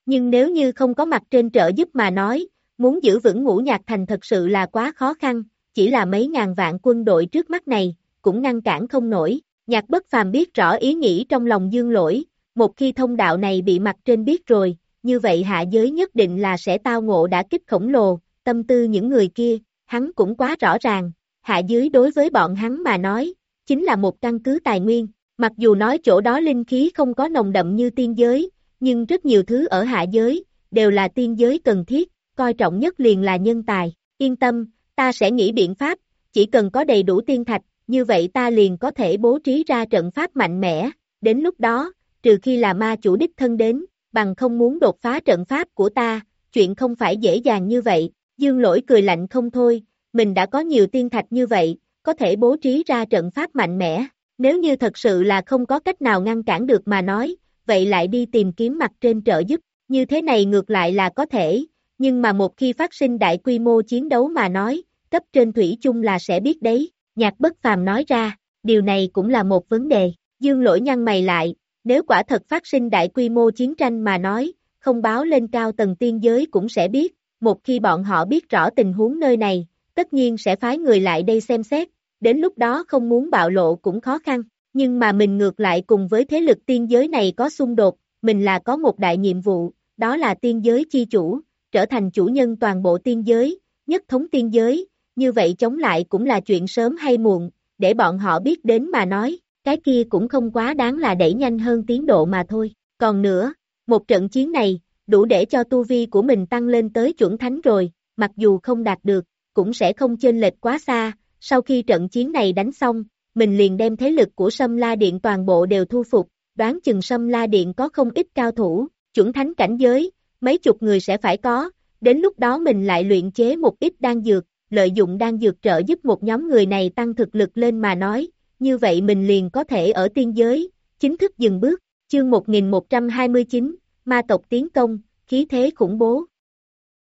Nhưng nếu như không có mặt trên trợ giúp mà nói, muốn giữ vững ngũ nhạc thành thật sự là quá khó khăn, chỉ là mấy ngàn vạn quân đội trước mắt này, cũng ngăn cản không nổi. Nhạc bất phàm biết rõ ý nghĩ trong lòng dương lỗi, một khi thông đạo này bị mặt trên biết rồi, như vậy hạ giới nhất định là sẽ tao ngộ đã kích khổng lồ, tâm tư những người kia, hắn cũng quá rõ ràng, hạ giới đối với bọn hắn mà nói, chính là một căn cứ tài nguyên, mặc dù nói chỗ đó linh khí không có nồng đậm như tiên giới, nhưng rất nhiều thứ ở hạ giới, đều là tiên giới cần thiết, coi trọng nhất liền là nhân tài, yên tâm, ta sẽ nghĩ biện pháp, chỉ cần có đầy đủ tiên thạch, như vậy ta liền có thể bố trí ra trận pháp mạnh mẽ, đến lúc đó, trừ khi là ma chủ đích thân đến, bằng không muốn đột phá trận pháp của ta, chuyện không phải dễ dàng như vậy, dương lỗi cười lạnh không thôi, mình đã có nhiều tiên thạch như vậy, có thể bố trí ra trận pháp mạnh mẽ, nếu như thật sự là không có cách nào ngăn cản được mà nói, vậy lại đi tìm kiếm mặt trên trợ giúp, như thế này ngược lại là có thể, nhưng mà một khi phát sinh đại quy mô chiến đấu mà nói, cấp trên thủy chung là sẽ biết đấy, nhạc bất phàm nói ra, điều này cũng là một vấn đề, dương lỗi nhăn mày lại, nếu quả thật phát sinh đại quy mô chiến tranh mà nói, không báo lên cao tầng tiên giới cũng sẽ biết, một khi bọn họ biết rõ tình huống nơi này, tất nhiên sẽ phái người lại đây xem xét, đến lúc đó không muốn bạo lộ cũng khó khăn, nhưng mà mình ngược lại cùng với thế lực tiên giới này có xung đột, mình là có một đại nhiệm vụ, đó là tiên giới chi chủ, trở thành chủ nhân toàn bộ tiên giới, nhất thống tiên giới, như vậy chống lại cũng là chuyện sớm hay muộn, để bọn họ biết đến mà nói, cái kia cũng không quá đáng là đẩy nhanh hơn tiến độ mà thôi. Còn nữa, một trận chiến này, đủ để cho tu vi của mình tăng lên tới chuẩn thánh rồi, mặc dù không đạt được, cũng sẽ không chênh lệch quá xa, sau khi trận chiến này đánh xong, mình liền đem thế lực của Sâm La Điện toàn bộ đều thu phục, đoán chừng Sâm La Điện có không ít cao thủ, chuẩn thánh cảnh giới, mấy chục người sẽ phải có, đến lúc đó mình lại luyện chế một ít đan dược, lợi dụng đan dược trợ giúp một nhóm người này tăng thực lực lên mà nói, như vậy mình liền có thể ở tiên giới, chính thức dừng bước, chương 1129, ma tộc tiến công, khí thế khủng bố.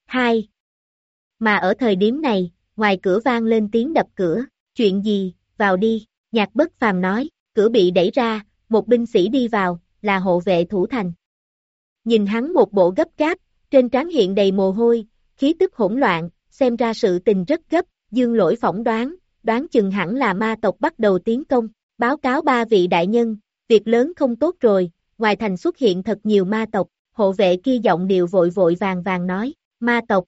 2. Mà ở thời điểm này, ngoài cửa vang lên tiếng đập cửa, chuyện gì, vào đi, nhạc bất phàm nói, cửa bị đẩy ra, một binh sĩ đi vào, là hộ vệ thủ thành. Nhìn hắn một bộ gấp gáp, trên trán hiện đầy mồ hôi, khí tức hỗn loạn, xem ra sự tình rất gấp, dương lỗi phỏng đoán, đoán chừng hẳn là ma tộc bắt đầu tiến công, báo cáo ba vị đại nhân, việc lớn không tốt rồi, ngoài thành xuất hiện thật nhiều ma tộc, hộ vệ kia giọng điệu vội vội vàng vàng nói, ma tộc.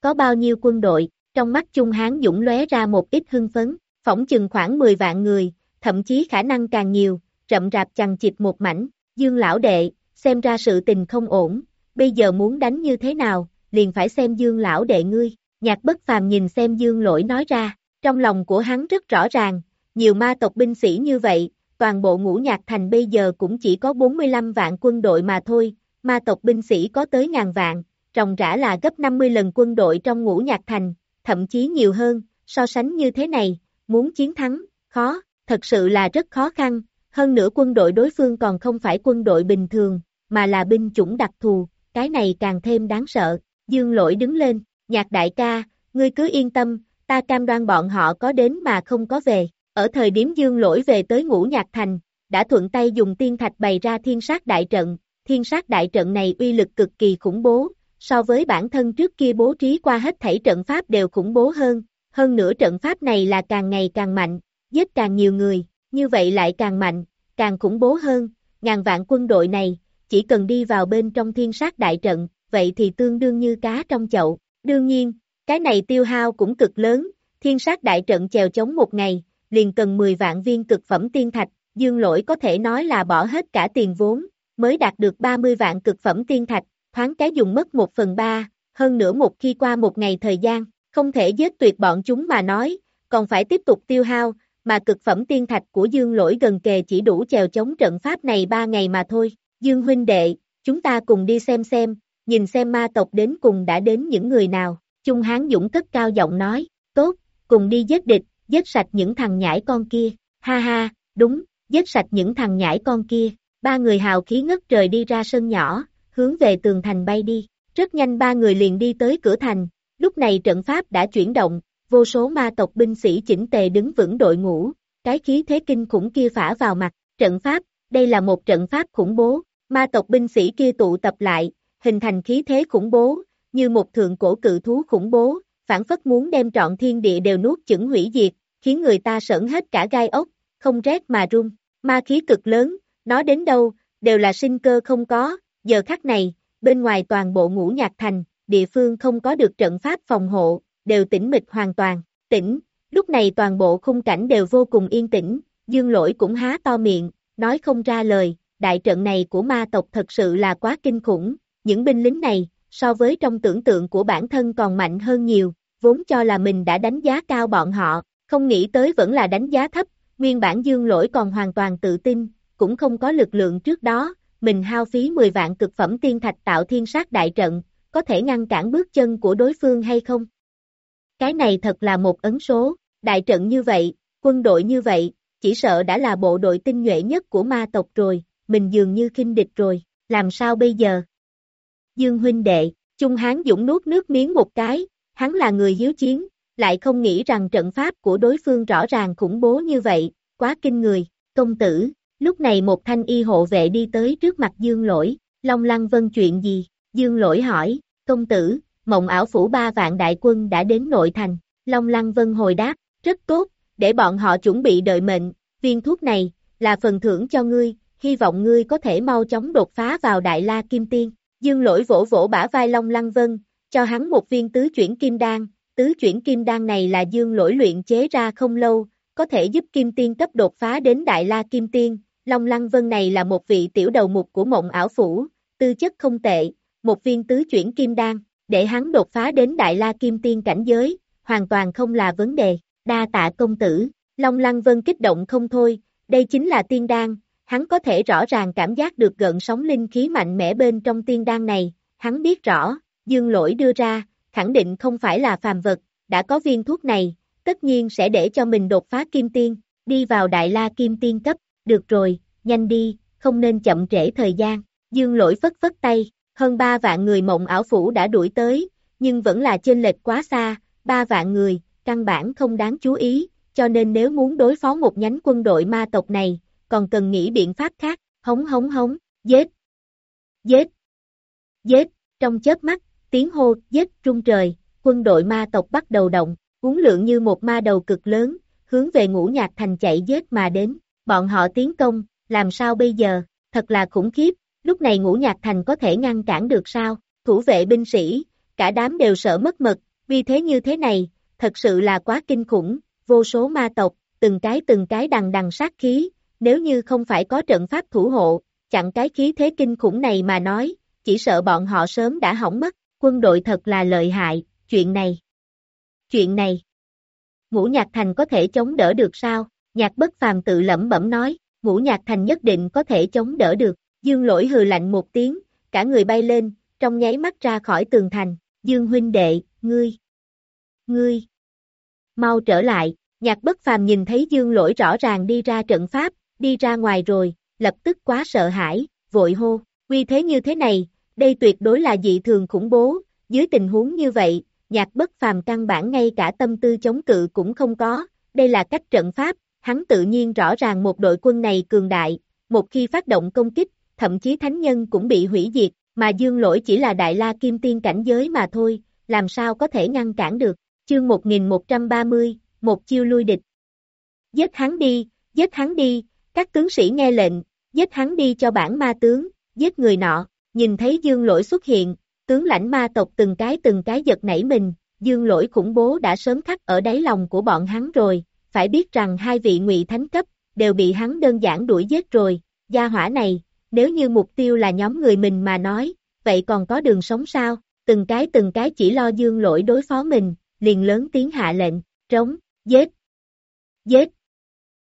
Có bao nhiêu quân đội, trong mắt Trung Hán Dũng lóe ra một ít hưng phấn, phỏng chừng khoảng 10 vạn người, thậm chí khả năng càng nhiều, rậm rạp chằng chịt một mảnh, dương lão đệ, xem ra sự tình không ổn, bây giờ muốn đánh như thế nào, liền phải xem dương lão đệ ngươi, nhạc bất phàm nhìn xem dương lỗi nói ra, trong lòng của hắn rất rõ ràng, nhiều ma tộc binh sĩ như vậy, toàn bộ ngũ nhạc thành bây giờ cũng chỉ có 45 vạn quân đội mà thôi, ma tộc binh sĩ có tới ngàn vạn, trồng rã là gấp 50 lần quân đội trong ngũ nhạc thành, thậm chí nhiều hơn, so sánh như thế này, muốn chiến thắng, khó, thật sự là rất khó khăn, hơn nữa quân đội đối phương còn không phải quân đội bình thường, mà là binh chủng đặc thù, cái này càng thêm đáng sợ, dương lỗi đứng lên, nhạc đại ca, ngươi cứ yên tâm, ta cam đoan bọn họ có đến mà không có về, ở thời điểm dương lỗi về tới ngũ nhạc thành, đã thuận tay dùng tiên thạch bày ra thiên sát đại trận, thiên sát đại trận này uy lực cực kỳ khủng bố, so với bản thân trước kia bố trí qua hết thảy trận pháp đều khủng bố hơn, hơn nữa trận pháp này là càng ngày càng mạnh, giết càng nhiều người, như vậy lại càng mạnh, càng khủng bố hơn, ngàn vạn quân đội này, chỉ cần đi vào bên trong thiên sát đại trận, vậy thì tương đương như cá trong chậu, đương nhiên, cái này tiêu hao cũng cực lớn, thiên sát đại trận chèo chống một ngày, liền cần 10 vạn viên cực phẩm tiên thạch, dương lỗi có thể nói là bỏ hết cả tiền vốn, mới đạt được 30 vạn cực phẩm tiên thạch, thoáng cái dùng mất 1 phần 3, hơn nữa một khi qua một ngày thời gian, không thể giết tuyệt bọn chúng mà nói, còn phải tiếp tục tiêu hao, mà cực phẩm tiên thạch của Dương lỗi gần kề chỉ đủ chèo chống trận pháp này 3 ngày mà thôi. Dương huynh đệ, chúng ta cùng đi xem xem, nhìn xem ma tộc đến cùng đã đến những người nào. Trung Hán Dũng cất cao giọng nói, tốt, cùng đi giết địch, giết sạch những thằng nhãi con kia. Ha ha, đúng, giết sạch những thằng nhãi con kia. Ba người hào khí ngất trời đi ra sân nhỏ, hướng về tường thành bay đi. Rất nhanh ba người liền đi tới cửa thành, lúc này trận pháp đã chuyển động, vô số ma tộc binh sĩ chỉnh tề đứng vững đội ngũ, cái khí thế kinh khủng kia phả vào mặt, trận pháp, đây là một trận pháp khủng bố, ma tộc binh sĩ kia tụ tập lại, hình thành khí thế khủng bố, như một thượng cổ cự thú khủng bố, phản phất muốn đem trọn thiên địa đều nuốt chửng hủy diệt, khiến người ta sởn hết cả gai ốc, không rét mà run, ma khí cực lớn, nó đến đâu, đều là sinh cơ không có, giờ khắc này, bên ngoài toàn bộ ngũ nhạc thành, địa phương không có được trận pháp phòng hộ, đều tĩnh mịch hoàn toàn, tĩnh, lúc này toàn bộ khung cảnh đều vô cùng yên tĩnh, dương lỗi cũng há to miệng, nói không ra lời, đại trận này của ma tộc thật sự là quá kinh khủng, những binh lính này, so với trong tưởng tượng của bản thân còn mạnh hơn nhiều, vốn cho là mình đã đánh giá cao bọn họ, không nghĩ tới vẫn là đánh giá thấp, nguyên bản dương lỗi còn hoàn toàn tự tin, cũng không có lực lượng trước đó, mình hao phí 10 vạn cực phẩm tiên thạch tạo thiên sát đại trận, có thể ngăn cản bước chân của đối phương hay không? Cái này thật là một ấn số, đại trận như vậy, quân đội như vậy, chỉ sợ đã là bộ đội tinh nhuệ nhất của ma tộc rồi, mình dường như khinh địch rồi, làm sao bây giờ? Dương huynh đệ, Trung Hán Dũng nuốt nước miếng một cái, hắn là người hiếu chiến, lại không nghĩ rằng trận pháp của đối phương rõ ràng khủng bố như vậy, quá kinh người, công tử, lúc này một thanh y hộ vệ đi tới trước mặt Dương Lỗi, Long Lăng Vân chuyện gì, Dương Lỗi hỏi, công tử, mộng ảo phủ ba vạn đại quân đã đến nội thành, Long Lăng Vân hồi đáp, rất tốt, để bọn họ chuẩn bị đợi mệnh, viên thuốc này, là phần thưởng cho ngươi, hy vọng ngươi có thể mau chóng đột phá vào Đại La Kim Tiên. Dương lỗi vỗ vỗ bả vai Long Lăng Vân, cho hắn một viên tứ chuyển kim đan, tứ chuyển kim đan này là dương lỗi luyện chế ra không lâu, có thể giúp kim tiên cấp đột phá đến Đại La Kim Tiên. Long Lăng Vân này là một vị tiểu đầu mục của mộng ảo phủ, tư chất không tệ, một viên tứ chuyển kim đan, để hắn đột phá đến Đại La Kim Tiên cảnh giới, hoàn toàn không là vấn đề, đa tạ công tử, Long Lăng Vân kích động không thôi, đây chính là tiên đan, hắn có thể rõ ràng cảm giác được gợn sóng linh khí mạnh mẽ bên trong tiên đan này, hắn biết rõ, dương lỗi đưa ra, khẳng định không phải là phàm vật, đã có viên thuốc này, tất nhiên sẽ để cho mình đột phá kim tiên, đi vào đại la kim tiên cấp, được rồi, nhanh đi, không nên chậm trễ thời gian, dương lỗi phất phất tay, hơn 3 vạn người mộng ảo phủ đã đuổi tới, nhưng vẫn là chênh lệch quá xa, 3 vạn người, căn bản không đáng chú ý, cho nên nếu muốn đối phó một nhánh quân đội ma tộc này, còn cần nghĩ biện pháp khác, hống hống hống, giết, giết, giết, trong chớp mắt, tiếng hô, giết trung trời, quân đội ma tộc bắt đầu động, cuốn lượng như một ma đầu cực lớn, hướng về ngũ nhạc thành chạy giết mà đến, bọn họ tiến công, làm sao bây giờ, thật là khủng khiếp, lúc này ngũ nhạc thành có thể ngăn cản được sao, thủ vệ binh sĩ, cả đám đều sợ mất mật, vì thế như thế này, thật sự là quá kinh khủng, vô số ma tộc, từng cái từng cái đằng đằng sát khí, nếu như không phải có trận pháp thủ hộ, chặn cái khí thế kinh khủng này mà nói, chỉ sợ bọn họ sớm đã hỏng mất, quân đội thật là lợi hại, chuyện này. Chuyện này. Ngũ Nhạc Thành có thể chống đỡ được sao? Nhạc bất phàm tự lẩm bẩm nói, Ngũ Nhạc Thành nhất định có thể chống đỡ được. Dương lỗi hừ lạnh một tiếng, cả người bay lên, trong nháy mắt ra khỏi tường thành. Dương huynh đệ, ngươi. Ngươi. Mau trở lại, nhạc bất phàm nhìn thấy dương lỗi rõ ràng đi ra trận pháp, đi ra ngoài rồi, lập tức quá sợ hãi, vội hô, quy thế như thế này, đây tuyệt đối là dị thường khủng bố, dưới tình huống như vậy, nhạc bất phàm căn bản ngay cả tâm tư chống cự cũng không có, đây là cách trận pháp, hắn tự nhiên rõ ràng một đội quân này cường đại, một khi phát động công kích, thậm chí thánh nhân cũng bị hủy diệt, mà dương lỗi chỉ là đại la kim tiên cảnh giới mà thôi, làm sao có thể ngăn cản được, chương 1130, một chiêu lui địch. Giết hắn đi, giết hắn đi, các tướng sĩ nghe lệnh, giết hắn đi cho bản ma tướng, giết người nọ, nhìn thấy dương lỗi xuất hiện, tướng lãnh ma tộc từng cái từng cái giật nảy mình, dương lỗi khủng bố đã sớm khắc ở đáy lòng của bọn hắn rồi, phải biết rằng hai vị ngụy thánh cấp, đều bị hắn đơn giản đuổi giết rồi, gia hỏa này, nếu như mục tiêu là nhóm người mình mà nói, vậy còn có đường sống sao, từng cái từng cái chỉ lo dương lỗi đối phó mình, liền lớn tiếng hạ lệnh, trống, giết, giết,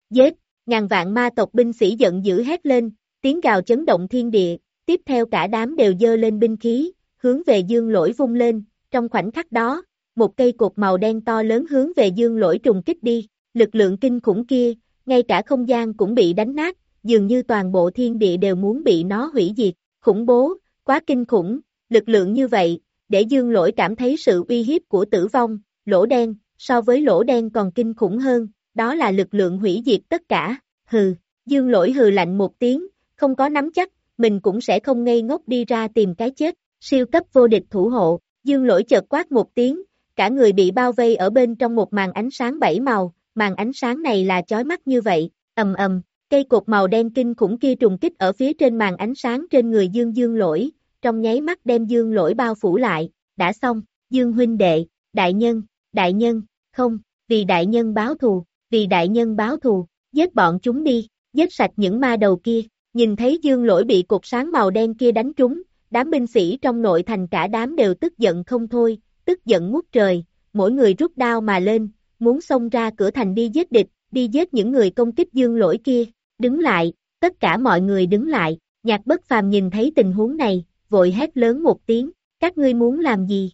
giết, ngàn vạn ma tộc binh sĩ giận dữ hét lên, tiếng gào chấn động thiên địa, tiếp theo cả đám đều dơ lên binh khí, hướng về dương lỗi vung lên, trong khoảnh khắc đó, một cây cột màu đen to lớn hướng về dương lỗi trùng kích đi, lực lượng kinh khủng kia, ngay cả không gian cũng bị đánh nát, dường như toàn bộ thiên địa đều muốn bị nó hủy diệt, khủng bố, quá kinh khủng, lực lượng như vậy, để dương lỗi cảm thấy sự uy hiếp của tử vong, lỗ đen, so với lỗ đen còn kinh khủng hơn, đó là lực lượng hủy diệt tất cả, hừ, dương lỗi hừ lạnh một tiếng, không có nắm chắc, mình cũng sẽ không ngây ngốc đi ra tìm cái chết, siêu cấp vô địch thủ hộ, dương lỗi chợt quát một tiếng, cả người bị bao vây ở bên trong một màn ánh sáng bảy màu, màn ánh sáng này là chói mắt như vậy, ầm ầm, cây cột màu đen kinh khủng kia trùng kích ở phía trên màn ánh sáng trên người dương dương lỗi, trong nháy mắt đem dương lỗi bao phủ lại, đã xong, dương huynh đệ, đại nhân, đại nhân, không, vì đại nhân báo thù, vì đại nhân báo thù, giết bọn chúng đi, giết sạch những ma đầu kia, nhìn thấy dương lỗi bị cột sáng màu đen kia đánh trúng, đám binh sĩ trong nội thành cả đám đều tức giận không thôi, tức giận ngút trời, mỗi người rút đao mà lên, muốn xông ra cửa thành đi giết địch, đi giết những người công kích dương lỗi kia, đứng lại, tất cả mọi người đứng lại, nhạc bất phàm nhìn thấy tình huống này, vội hét lớn một tiếng, các ngươi muốn làm gì?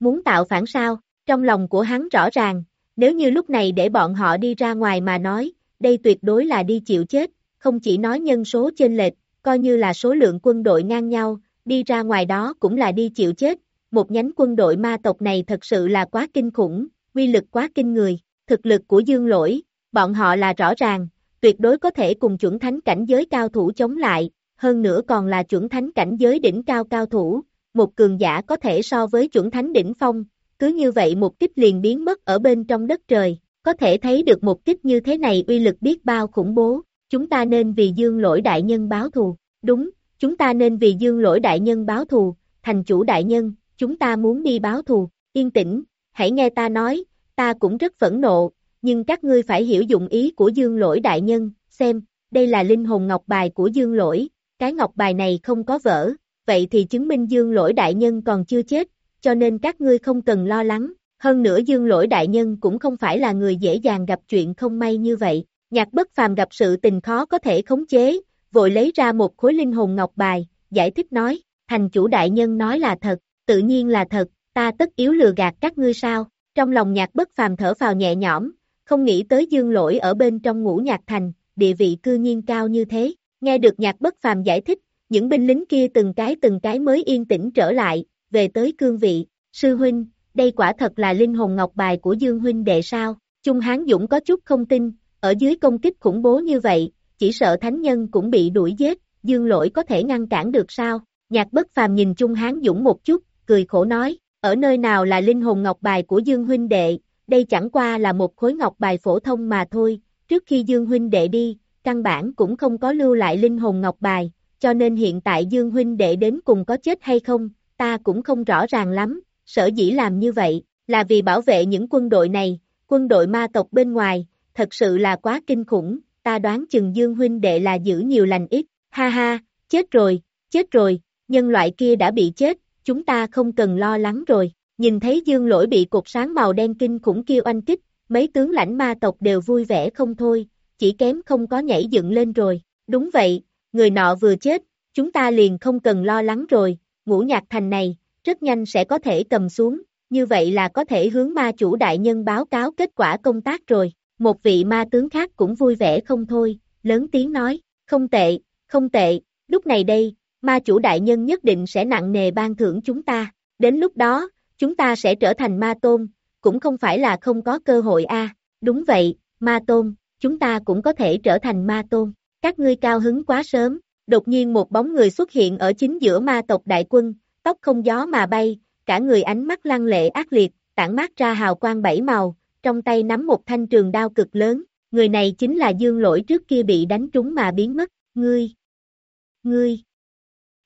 Muốn tạo phản sao? Trong lòng của hắn rõ ràng, nếu như lúc này để bọn họ đi ra ngoài mà nói, đây tuyệt đối là đi chịu chết, không chỉ nói nhân số trên lệch, coi như là số lượng quân đội ngang nhau, đi ra ngoài đó cũng là đi chịu chết, một nhánh quân đội ma tộc này thật sự là quá kinh khủng, quy lực quá kinh người, thực lực của dương lỗi, bọn họ là rõ ràng, tuyệt đối có thể cùng chuẩn thánh cảnh giới cao thủ chống lại, hơn nữa còn là chuẩn thánh cảnh giới đỉnh cao cao thủ, một cường giả có thể so với chuẩn thánh đỉnh phong, cứ như vậy một kích liền biến mất ở bên trong đất trời, có thể thấy được một kích như thế này uy lực biết bao khủng bố, chúng ta nên vì dương lỗi đại nhân báo thù, đúng, chúng ta nên vì dương lỗi đại nhân báo thù, thành chủ đại nhân, chúng ta muốn đi báo thù, yên tĩnh, hãy nghe ta nói, ta cũng rất phẫn nộ, nhưng các ngươi phải hiểu dụng ý của dương lỗi đại nhân, xem, đây là linh hồn ngọc bài của dương lỗi, cái ngọc bài này không có vỡ, vậy thì chứng minh dương lỗi đại nhân còn chưa chết, cho nên các ngươi không cần lo lắng, hơn nữa dương lỗi đại nhân cũng không phải là người dễ dàng gặp chuyện không may như vậy, nhạc bất phàm gặp sự tình khó có thể khống chế, vội lấy ra một khối linh hồn ngọc bài, giải thích nói, thành chủ đại nhân nói là thật, tự nhiên là thật, ta tất yếu lừa gạt các ngươi sao, trong lòng nhạc bất phàm thở vào nhẹ nhõm, không nghĩ tới dương lỗi ở bên trong ngũ nhạc thành, địa vị cư nhiên cao như thế, nghe được nhạc bất phàm giải thích, những binh lính kia từng cái từng cái mới yên tĩnh trở lại, về tới cương vị, sư huynh, đây quả thật là linh hồn ngọc bài của Dương huynh đệ sao, Trung Hán Dũng có chút không tin, ở dưới công kích khủng bố như vậy, chỉ sợ thánh nhân cũng bị đuổi giết, Dương lỗi có thể ngăn cản được sao, nhạc bất phàm nhìn Trung Hán Dũng một chút, cười khổ nói, ở nơi nào là linh hồn ngọc bài của Dương huynh đệ, đây chẳng qua là một khối ngọc bài phổ thông mà thôi, trước khi Dương huynh đệ đi, căn bản cũng không có lưu lại linh hồn ngọc bài, cho nên hiện tại Dương huynh đệ đến cùng có chết hay không, ta cũng không rõ ràng lắm, sở dĩ làm như vậy, là vì bảo vệ những quân đội này, quân đội ma tộc bên ngoài, thật sự là quá kinh khủng, ta đoán chừng Dương huynh đệ là giữ nhiều lành ít, ha ha, chết rồi, chết rồi, nhân loại kia đã bị chết, chúng ta không cần lo lắng rồi, nhìn thấy Dương lỗi bị cột sáng màu đen kinh khủng kia oanh kích, mấy tướng lãnh ma tộc đều vui vẻ không thôi, chỉ kém không có nhảy dựng lên rồi, đúng vậy, người nọ vừa chết, chúng ta liền không cần lo lắng rồi, ngũ nhạc thành này, rất nhanh sẽ có thể cầm xuống, như vậy là có thể hướng ma chủ đại nhân báo cáo kết quả công tác rồi. Một vị ma tướng khác cũng vui vẻ không thôi, lớn tiếng nói, không tệ, không tệ, lúc này đây, ma chủ đại nhân nhất định sẽ nặng nề ban thưởng chúng ta, đến lúc đó, chúng ta sẽ trở thành ma tôn, cũng không phải là không có cơ hội a. đúng vậy, ma tôn, chúng ta cũng có thể trở thành ma tôn, các ngươi cao hứng quá sớm, đột nhiên một bóng người xuất hiện ở chính giữa ma tộc đại quân, tóc không gió mà bay, cả người ánh mắt lăng lệ ác liệt, tản mát ra hào quang bảy màu, trong tay nắm một thanh trường đao cực lớn, người này chính là dương lỗi trước kia bị đánh trúng mà biến mất, ngươi, ngươi,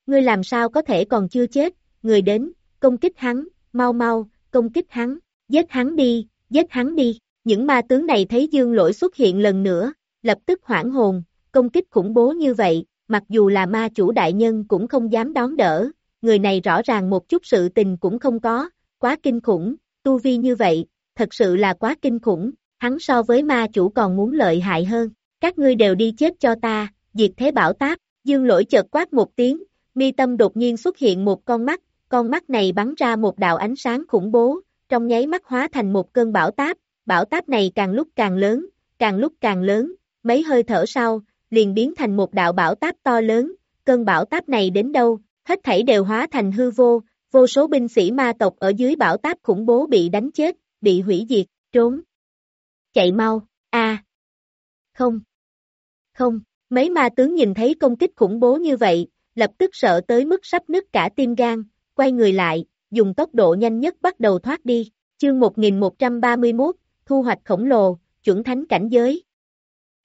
ngươi làm sao có thể còn chưa chết, người đến, công kích hắn, mau mau, công kích hắn, giết hắn đi, giết hắn đi, những ma tướng này thấy dương lỗi xuất hiện lần nữa, lập tức hoảng hồn, công kích khủng bố như vậy, mặc dù là ma chủ đại nhân cũng không dám đón đỡ, người này rõ ràng một chút sự tình cũng không có, quá kinh khủng, tu vi như vậy, thật sự là quá kinh khủng, hắn so với ma chủ còn muốn lợi hại hơn, các ngươi đều đi chết cho ta, diệt thế bảo táp, dương lỗi chợt quát một tiếng, mi tâm đột nhiên xuất hiện một con mắt, con mắt này bắn ra một đạo ánh sáng khủng bố, trong nháy mắt hóa thành một cơn bão táp, bão táp này càng lúc càng lớn, càng lúc càng lớn, mấy hơi thở sau, liền biến thành một đạo bão táp to lớn, cơn bão táp này đến đâu, hết thảy đều hóa thành hư vô, vô số binh sĩ ma tộc ở dưới bão táp khủng bố bị đánh chết, bị hủy diệt, trốn. Chạy mau, a. Không. Không, mấy ma tướng nhìn thấy công kích khủng bố như vậy, lập tức sợ tới mức sắp nứt cả tim gan, quay người lại, dùng tốc độ nhanh nhất bắt đầu thoát đi. Chương 1131, thu hoạch khổng lồ, chuẩn thánh cảnh giới.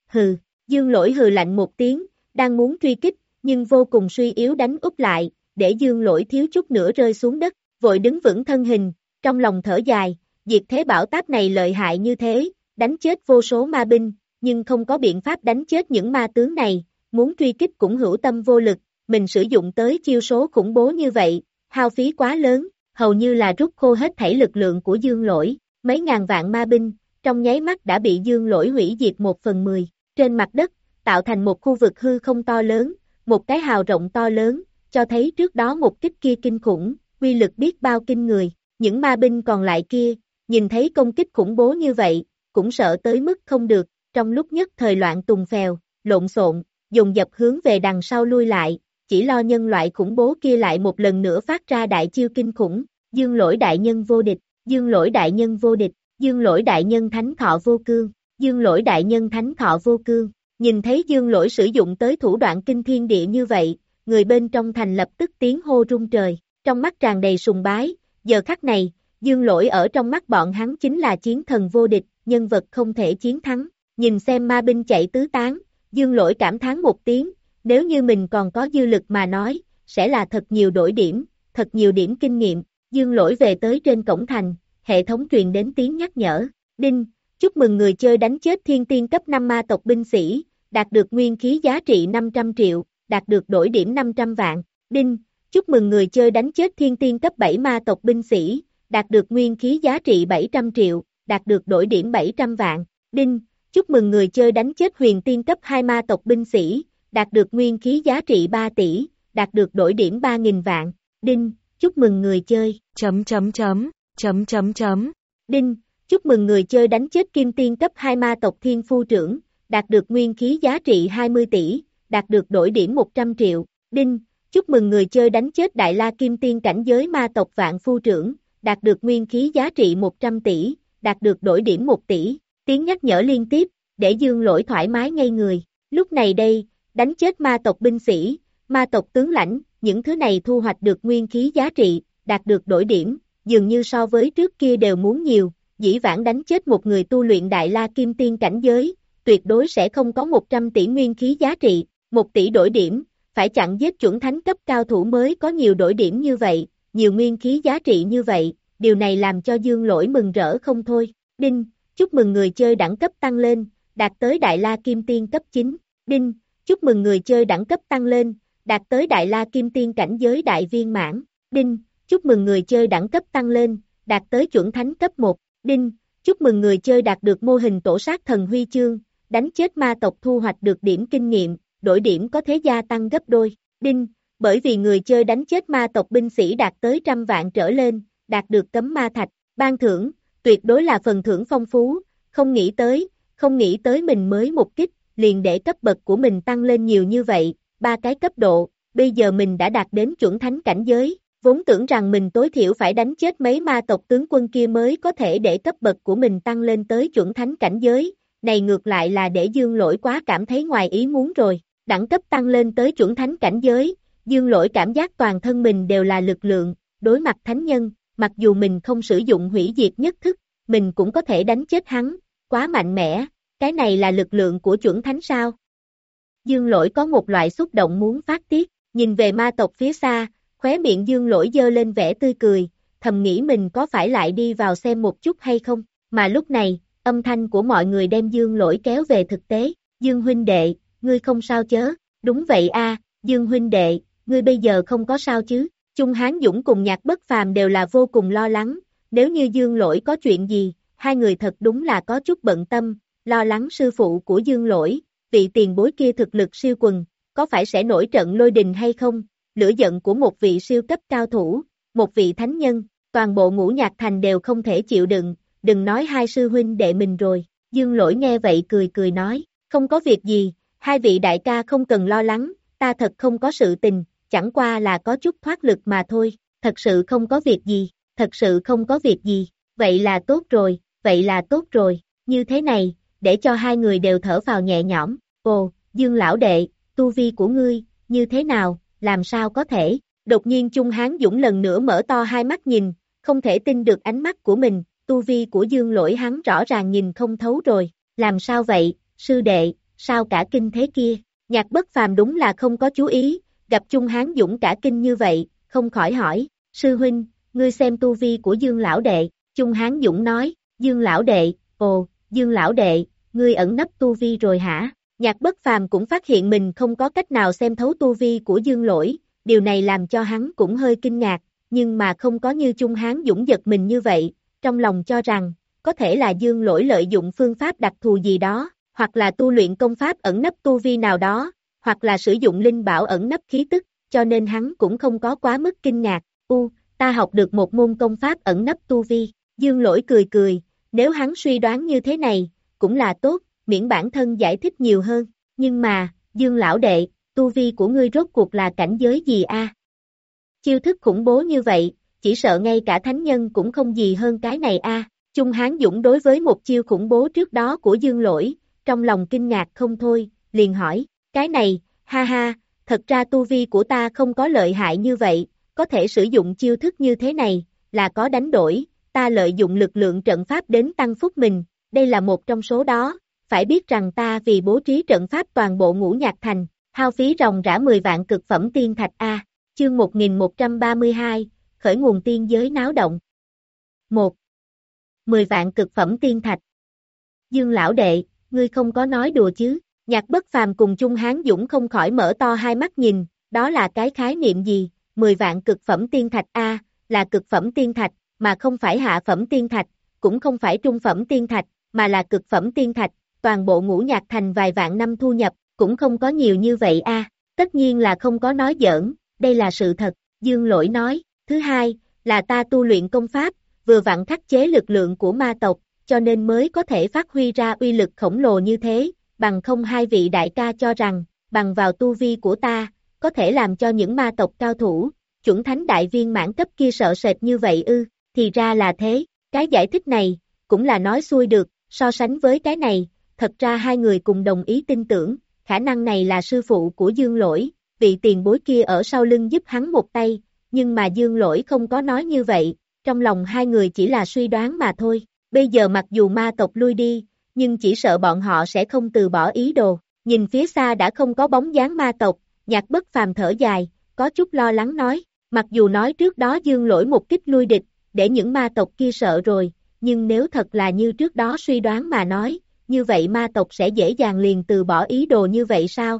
Hừ, dương lỗi hừ lạnh một tiếng, đang muốn truy kích, nhưng vô cùng suy yếu đánh úp lại, để dương lỗi thiếu chút nữa rơi xuống đất, vội đứng vững thân hình, trong lòng thở dài, diệt thế bảo táp này lợi hại như thế, đánh chết vô số ma binh, nhưng không có biện pháp đánh chết những ma tướng này, muốn truy kích cũng hữu tâm vô lực, mình sử dụng tới chiêu số khủng bố như vậy, hao phí quá lớn, hầu như là rút khô hết thảy lực lượng của dương lỗi, mấy ngàn vạn ma binh, trong nháy mắt đã bị dương lỗi hủy diệt một phần mười, trên mặt đất, tạo thành một khu vực hư không to lớn, một cái hào rộng to lớn, cho thấy trước đó một kích kia kinh khủng, quy lực biết bao kinh người, những ma binh còn lại kia, nhìn thấy công kích khủng bố như vậy, cũng sợ tới mức không được, trong lúc nhất thời loạn tùng phèo, lộn xộn, dùng dập hướng về đằng sau lui lại, chỉ lo nhân loại khủng bố kia lại một lần nữa phát ra đại chiêu kinh khủng, dương lỗi đại nhân vô địch, dương lỗi đại nhân vô địch, dương lỗi đại nhân thánh thọ vô cương, dương lỗi đại nhân thánh thọ vô cương, nhìn thấy dương lỗi sử dụng tới thủ đoạn kinh thiên địa như vậy, người bên trong thành lập tức tiếng hô rung trời, trong mắt tràn đầy sùng bái, giờ khắc này, dương lỗi ở trong mắt bọn hắn chính là chiến thần vô địch, nhân vật không thể chiến thắng, nhìn xem ma binh chạy tứ tán, dương lỗi cảm thán một tiếng, nếu như mình còn có dư lực mà nói, sẽ là thật nhiều đổi điểm, thật nhiều điểm kinh nghiệm, dương lỗi về tới trên cổng thành, hệ thống truyền đến tiếng nhắc nhở, đinh, chúc mừng người chơi đánh chết thiên tiên cấp 5 ma tộc binh sĩ, đạt được nguyên khí giá trị 500 triệu, đạt được đổi điểm 500 vạn, đinh, chúc mừng người chơi đánh chết thiên tiên cấp 7 ma tộc binh sĩ, đạt được nguyên khí giá trị 700 triệu, đạt được đổi điểm 700 vạn, đinh, chúc mừng người chơi đánh chết huyền tiên cấp 2 ma tộc binh sĩ, đạt được nguyên khí giá trị 3 tỷ, đạt được đổi điểm 3.000 vạn, đinh, chúc mừng người chơi, chấm chấm chấm, chấm chấm chấm, đinh, chúc mừng người chơi đánh chết kim tiên cấp 2 ma tộc thiên phu trưởng, đạt được nguyên khí giá trị 20 tỷ, đạt được đổi điểm 100 triệu, đinh, chúc mừng người chơi đánh chết đại la kim tiên cảnh giới ma tộc vạn phu trưởng, đạt được nguyên khí giá trị 100 tỷ, đạt được đổi điểm 1 tỷ, tiếng nhắc nhở liên tiếp, để dương lỗi thoải mái ngay người, lúc này đây, đánh chết ma tộc binh sĩ, ma tộc tướng lãnh, những thứ này thu hoạch được nguyên khí giá trị, đạt được đổi điểm, dường như so với trước kia đều muốn nhiều, dĩ vãng đánh chết một người tu luyện đại la kim tiên cảnh giới, tuyệt đối sẽ không có 100 tỷ nguyên khí giá trị, 1 tỷ đổi điểm, phải chặn giết chuẩn thánh cấp cao thủ mới có nhiều đổi điểm như vậy, nhiều nguyên khí giá trị như vậy, điều này làm cho dương lỗi mừng rỡ không thôi, đinh, chúc mừng người chơi đẳng cấp tăng lên, đạt tới đại la kim tiên cấp 9, đinh, chúc mừng người chơi đẳng cấp tăng lên, đạt tới đại la kim tiên cảnh giới đại viên mãn, đinh, chúc mừng người chơi đẳng cấp tăng lên, đạt tới chuẩn thánh cấp 1, đinh, chúc mừng người chơi đạt được mô hình tổ sát thần huy chương, đánh chết ma tộc thu hoạch được điểm kinh nghiệm, đổi điểm có thế gia tăng gấp đôi, đinh, bởi vì người chơi đánh chết ma tộc binh sĩ đạt tới trăm vạn trở lên, đạt được cấm ma thạch, ban thưởng, tuyệt đối là phần thưởng phong phú, không nghĩ tới, không nghĩ tới mình mới một kích, liền để cấp bậc của mình tăng lên nhiều như vậy, ba cái cấp độ, bây giờ mình đã đạt đến chuẩn thánh cảnh giới, vốn tưởng rằng mình tối thiểu phải đánh chết mấy ma tộc tướng quân kia mới có thể để cấp bậc của mình tăng lên tới chuẩn thánh cảnh giới, này ngược lại là để dương lỗi quá cảm thấy ngoài ý muốn rồi, đẳng cấp tăng lên tới chuẩn thánh cảnh giới, dương lỗi cảm giác toàn thân mình đều là lực lượng, đối mặt thánh nhân, mặc dù mình không sử dụng hủy diệt nhất thức, mình cũng có thể đánh chết hắn, quá mạnh mẽ, cái này là lực lượng của chuẩn thánh sao? Dương lỗi có một loại xúc động muốn phát tiết, nhìn về ma tộc phía xa, khóe miệng dương lỗi dơ lên vẻ tươi cười, thầm nghĩ mình có phải lại đi vào xem một chút hay không, mà lúc này, âm thanh của mọi người đem dương lỗi kéo về thực tế, dương huynh đệ, ngươi không sao chớ, đúng vậy a dương huynh đệ, ngươi bây giờ không có sao chứ, Trung Hán Dũng cùng nhạc bất phàm đều là vô cùng lo lắng, nếu như dương lỗi có chuyện gì, hai người thật đúng là có chút bận tâm, lo lắng sư phụ của dương lỗi, vị tiền bối kia thực lực siêu quần, có phải sẽ nổi trận lôi đình hay không, lửa giận của một vị siêu cấp cao thủ, một vị thánh nhân, toàn bộ ngũ nhạc thành đều không thể chịu đựng, đừng nói hai sư huynh đệ mình rồi, dương lỗi nghe vậy cười cười nói, không có việc gì, hai vị đại ca không cần lo lắng, ta thật không có sự tình, chẳng qua là có chút thoát lực mà thôi, thật sự không có việc gì, thật sự không có việc gì, vậy là tốt rồi, vậy là tốt rồi, như thế này, để cho hai người đều thở vào nhẹ nhõm, ồ, dương lão đệ, tu vi của ngươi, như thế nào, làm sao có thể, đột nhiên Trung Hán Dũng lần nữa mở to hai mắt nhìn, không thể tin được ánh mắt của mình, tu vi của dương lỗi hắn rõ ràng nhìn không thấu rồi, làm sao vậy, sư đệ, sao cả kinh thế kia, nhạc bất phàm đúng là không có chú ý, gặp Trung Hán Dũng cả kinh như vậy, không khỏi hỏi, sư huynh, ngươi xem tu vi của Dương Lão Đệ, Trung Hán Dũng nói, Dương Lão Đệ, ồ, Dương Lão Đệ, ngươi ẩn nấp tu vi rồi hả? Nhạc bất phàm cũng phát hiện mình không có cách nào xem thấu tu vi của Dương Lỗi, điều này làm cho hắn cũng hơi kinh ngạc, nhưng mà không có như Trung Hán Dũng giật mình như vậy, trong lòng cho rằng, có thể là Dương Lỗi lợi dụng phương pháp đặc thù gì đó, hoặc là tu luyện công pháp ẩn nấp tu vi nào đó, hoặc là sử dụng linh bảo ẩn nấp khí tức, cho nên hắn cũng không có quá mức kinh ngạc. U, ta học được một môn công pháp ẩn nấp tu vi. Dương lỗi cười cười, nếu hắn suy đoán như thế này, cũng là tốt, miễn bản thân giải thích nhiều hơn. Nhưng mà, Dương lão đệ, tu vi của ngươi rốt cuộc là cảnh giới gì a? Chiêu thức khủng bố như vậy, chỉ sợ ngay cả thánh nhân cũng không gì hơn cái này a. Trung Hán Dũng đối với một chiêu khủng bố trước đó của Dương Lỗi, trong lòng kinh ngạc không thôi, liền hỏi, cái này, ha ha, thật ra tu vi của ta không có lợi hại như vậy, có thể sử dụng chiêu thức như thế này, là có đánh đổi, ta lợi dụng lực lượng trận pháp đến tăng phúc mình, đây là một trong số đó, phải biết rằng ta vì bố trí trận pháp toàn bộ ngũ nhạc thành, hao phí ròng rã 10 vạn cực phẩm tiên thạch A, chương 1132, khởi nguồn tiên giới náo động. 1. 10 vạn cực phẩm tiên thạch. Dương lão đệ, ngươi không có nói đùa chứ, nhạc bất phàm cùng chung hán dũng không khỏi mở to hai mắt nhìn, đó là cái khái niệm gì, 10 vạn cực phẩm tiên thạch A, là cực phẩm tiên thạch, mà không phải hạ phẩm tiên thạch, cũng không phải trung phẩm tiên thạch, mà là cực phẩm tiên thạch, toàn bộ ngũ nhạc thành vài vạn năm thu nhập, cũng không có nhiều như vậy a. tất nhiên là không có nói giỡn, đây là sự thật, Dương Lỗi nói, thứ hai, là ta tu luyện công pháp, vừa vặn khắc chế lực lượng của ma tộc, cho nên mới có thể phát huy ra uy lực khổng lồ như thế, bằng không hai vị đại ca cho rằng, bằng vào tu vi của ta, có thể làm cho những ma tộc cao thủ, chuẩn thánh đại viên mãn cấp kia sợ sệt như vậy ư, thì ra là thế, cái giải thích này, cũng là nói xuôi được, so sánh với cái này, thật ra hai người cùng đồng ý tin tưởng, khả năng này là sư phụ của Dương Lỗi, vị tiền bối kia ở sau lưng giúp hắn một tay, nhưng mà Dương Lỗi không có nói như vậy, trong lòng hai người chỉ là suy đoán mà thôi, bây giờ mặc dù ma tộc lui đi, nhưng chỉ sợ bọn họ sẽ không từ bỏ ý đồ, nhìn phía xa đã không có bóng dáng ma tộc, nhạc bất phàm thở dài, có chút lo lắng nói, mặc dù nói trước đó Dương Lỗi một kích lui địch, để những ma tộc kia sợ rồi, nhưng nếu thật là như trước đó suy đoán mà nói, như vậy ma tộc sẽ dễ dàng liền từ bỏ ý đồ như vậy sao?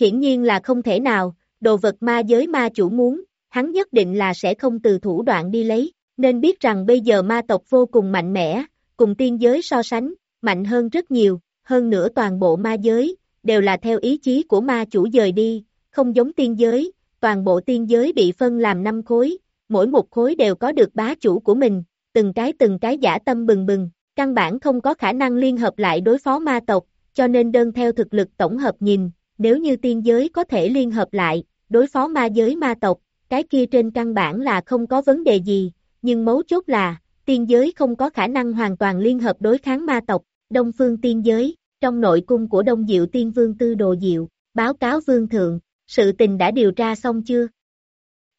Hiển nhiên là không thể nào, đồ vật ma giới ma chủ muốn, hắn nhất định là sẽ không từ thủ đoạn đi lấy, nên biết rằng bây giờ ma tộc vô cùng mạnh mẽ, cùng tiên giới so sánh, mạnh hơn rất nhiều, hơn nữa toàn bộ ma giới, đều là theo ý chí của ma chủ dời đi, không giống tiên giới, toàn bộ tiên giới bị phân làm năm khối, mỗi một khối đều có được bá chủ của mình, từng cái từng cái giả tâm bừng bừng, căn bản không có khả năng liên hợp lại đối phó ma tộc, cho nên đơn theo thực lực tổng hợp nhìn, nếu như tiên giới có thể liên hợp lại, đối phó ma giới ma tộc, cái kia trên căn bản là không có vấn đề gì, nhưng mấu chốt là, tiên giới không có khả năng hoàn toàn liên hợp đối kháng ma tộc, Đông Phương tiên giới, trong nội cung của Đông Diệu Tiên Vương Tư Đồ Diệu, báo cáo Vương Thượng, sự tình đã điều tra xong chưa?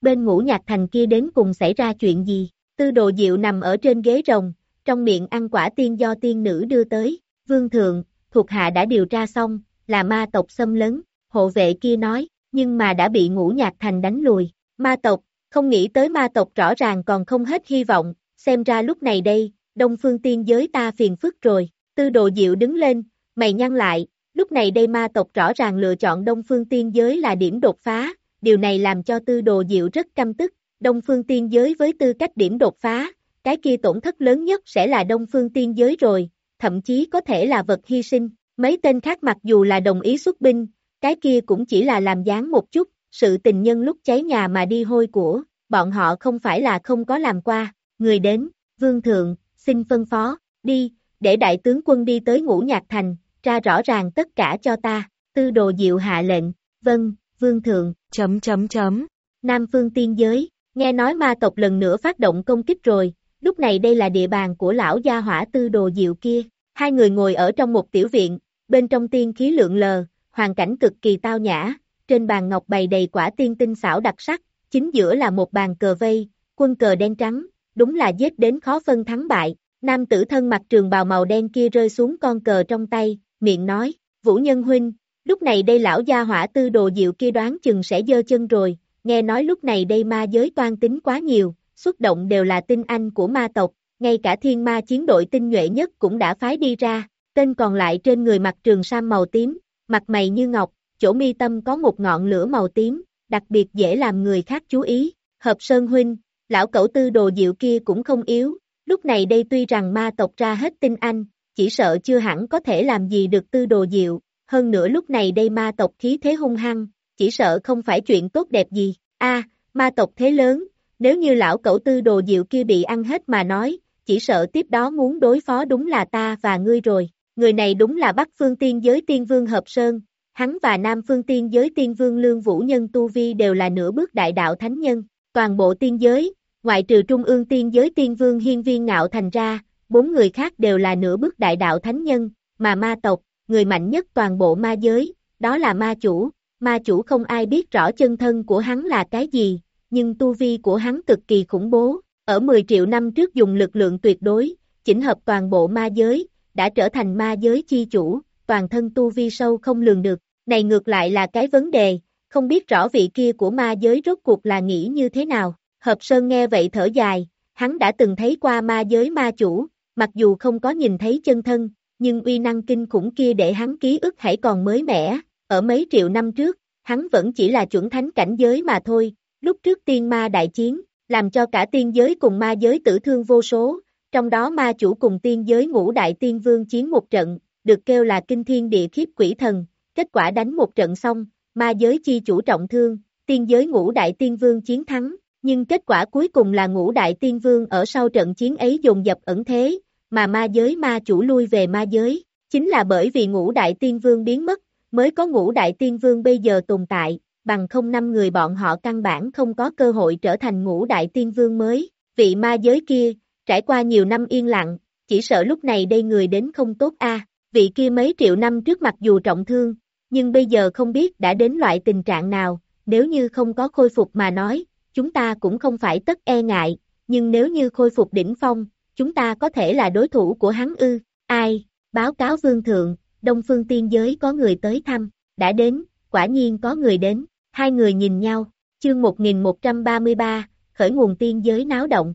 Bên ngũ nhạc thành kia đến cùng xảy ra chuyện gì? Tư Đồ Diệu nằm ở trên ghế rồng, trong miệng ăn quả tiên do tiên nữ đưa tới, Vương Thượng, thuộc hạ đã điều tra xong, là ma tộc xâm lấn, hộ vệ kia nói, nhưng mà đã bị ngũ nhạc thành đánh lùi, ma tộc, không nghĩ tới ma tộc rõ ràng còn không hết hy vọng, xem ra lúc này đây, đông phương tiên giới ta phiền phức rồi, tư đồ diệu đứng lên, mày nhăn lại, lúc này đây ma tộc rõ ràng lựa chọn đông phương tiên giới là điểm đột phá, điều này làm cho tư đồ diệu rất căm tức, đông phương tiên giới với tư cách điểm đột phá, cái kia tổn thất lớn nhất sẽ là đông phương tiên giới rồi, thậm chí có thể là vật hy sinh, mấy tên khác mặc dù là đồng ý xuất binh, cái kia cũng chỉ là làm dáng một chút, sự tình nhân lúc cháy nhà mà đi hôi của, bọn họ không phải là không có làm qua, người đến, vương thượng, xin phân phó, đi, để đại tướng quân đi tới ngũ nhạc thành, ra rõ ràng tất cả cho ta, tư đồ diệu hạ lệnh, vâng, vương thượng, chấm chấm chấm, Nam phương tiên giới, nghe nói ma tộc lần nữa phát động công kích rồi, lúc này đây là địa bàn của lão gia hỏa tư đồ diệu kia, hai người ngồi ở trong một tiểu viện, bên trong tiên khí lượng lờ, hoàn cảnh cực kỳ tao nhã, trên bàn ngọc bày đầy quả tiên tinh xảo đặc sắc, chính giữa là một bàn cờ vây, quân cờ đen trắng, đúng là giết đến khó phân thắng bại, nam tử thân mặc trường bào màu đen kia rơi xuống con cờ trong tay, miệng nói, Vũ Nhân Huynh, lúc này đây lão gia hỏa tư đồ diệu kia đoán chừng sẽ dơ chân rồi, nghe nói lúc này đây ma giới toan tính quá nhiều, xuất động đều là tinh anh của ma tộc, ngay cả thiên ma chiến đội tinh nhuệ nhất cũng đã phái đi ra, tên còn lại trên người mặt trường sam màu tím, mặt mày như ngọc, chỗ mi tâm có một ngọn lửa màu tím, đặc biệt dễ làm người khác chú ý, hợp sơn huynh, lão cẩu tư đồ diệu kia cũng không yếu, lúc này đây tuy rằng ma tộc ra hết tinh anh, chỉ sợ chưa hẳn có thể làm gì được tư đồ diệu, hơn nữa lúc này đây ma tộc khí thế hung hăng, chỉ sợ không phải chuyện tốt đẹp gì, a ma tộc thế lớn, nếu như lão cẩu tư đồ diệu kia bị ăn hết mà nói, chỉ sợ tiếp đó muốn đối phó đúng là ta và ngươi rồi, người này đúng là Bắc Phương Tiên giới Tiên Vương Hợp Sơn, hắn và Nam Phương Tiên giới Tiên Vương Lương Vũ Nhân Tu Vi đều là nửa bước đại đạo thánh nhân, toàn bộ tiên giới, ngoại trừ Trung ương tiên giới Tiên Vương Hiên Viên Ngạo thành ra, bốn người khác đều là nửa bước đại đạo thánh nhân, mà ma tộc, người mạnh nhất toàn bộ ma giới, đó là ma chủ, ma chủ không ai biết rõ chân thân của hắn là cái gì, nhưng tu vi của hắn cực kỳ khủng bố, ở 10 triệu năm trước dùng lực lượng tuyệt đối, chỉnh hợp toàn bộ ma giới, đã trở thành ma giới chi chủ, toàn thân tu vi sâu không lường được, này ngược lại là cái vấn đề, không biết rõ vị kia của ma giới rốt cuộc là nghĩ như thế nào, hợp sơn nghe vậy thở dài, hắn đã từng thấy qua ma giới ma chủ, mặc dù không có nhìn thấy chân thân, nhưng uy năng kinh khủng kia để hắn ký ức hãy còn mới mẻ, ở mấy triệu năm trước, hắn vẫn chỉ là chuẩn thánh cảnh giới mà thôi, lúc trước tiên ma đại chiến, làm cho cả tiên giới cùng ma giới tử thương vô số, trong đó ma chủ cùng tiên giới ngũ đại tiên vương chiến một trận, được kêu là kinh thiên địa khiếp quỷ thần, kết quả đánh một trận xong, ma giới chi chủ trọng thương, tiên giới ngũ đại tiên vương chiến thắng, nhưng kết quả cuối cùng là ngũ đại tiên vương ở sau trận chiến ấy dồn dập ẩn thế, mà ma giới ma chủ lui về ma giới, chính là bởi vì ngũ đại tiên vương biến mất, mới có ngũ đại tiên vương bây giờ tồn tại, bằng không năm người bọn họ căn bản không có cơ hội trở thành ngũ đại tiên vương mới, vị ma giới kia, trải qua nhiều năm yên lặng, chỉ sợ lúc này đây người đến không tốt a. vị kia mấy triệu năm trước mặc dù trọng thương, nhưng bây giờ không biết đã đến loại tình trạng nào, nếu như không có khôi phục mà nói, chúng ta cũng không phải tất e ngại, nhưng nếu như khôi phục đỉnh phong, chúng ta có thể là đối thủ của hắn ư, ai, báo cáo vương thượng, Đông Phương Tiên Giới có người tới thăm, đã đến, quả nhiên có người đến, hai người nhìn nhau, chương 1133, khởi nguồn tiên giới náo động.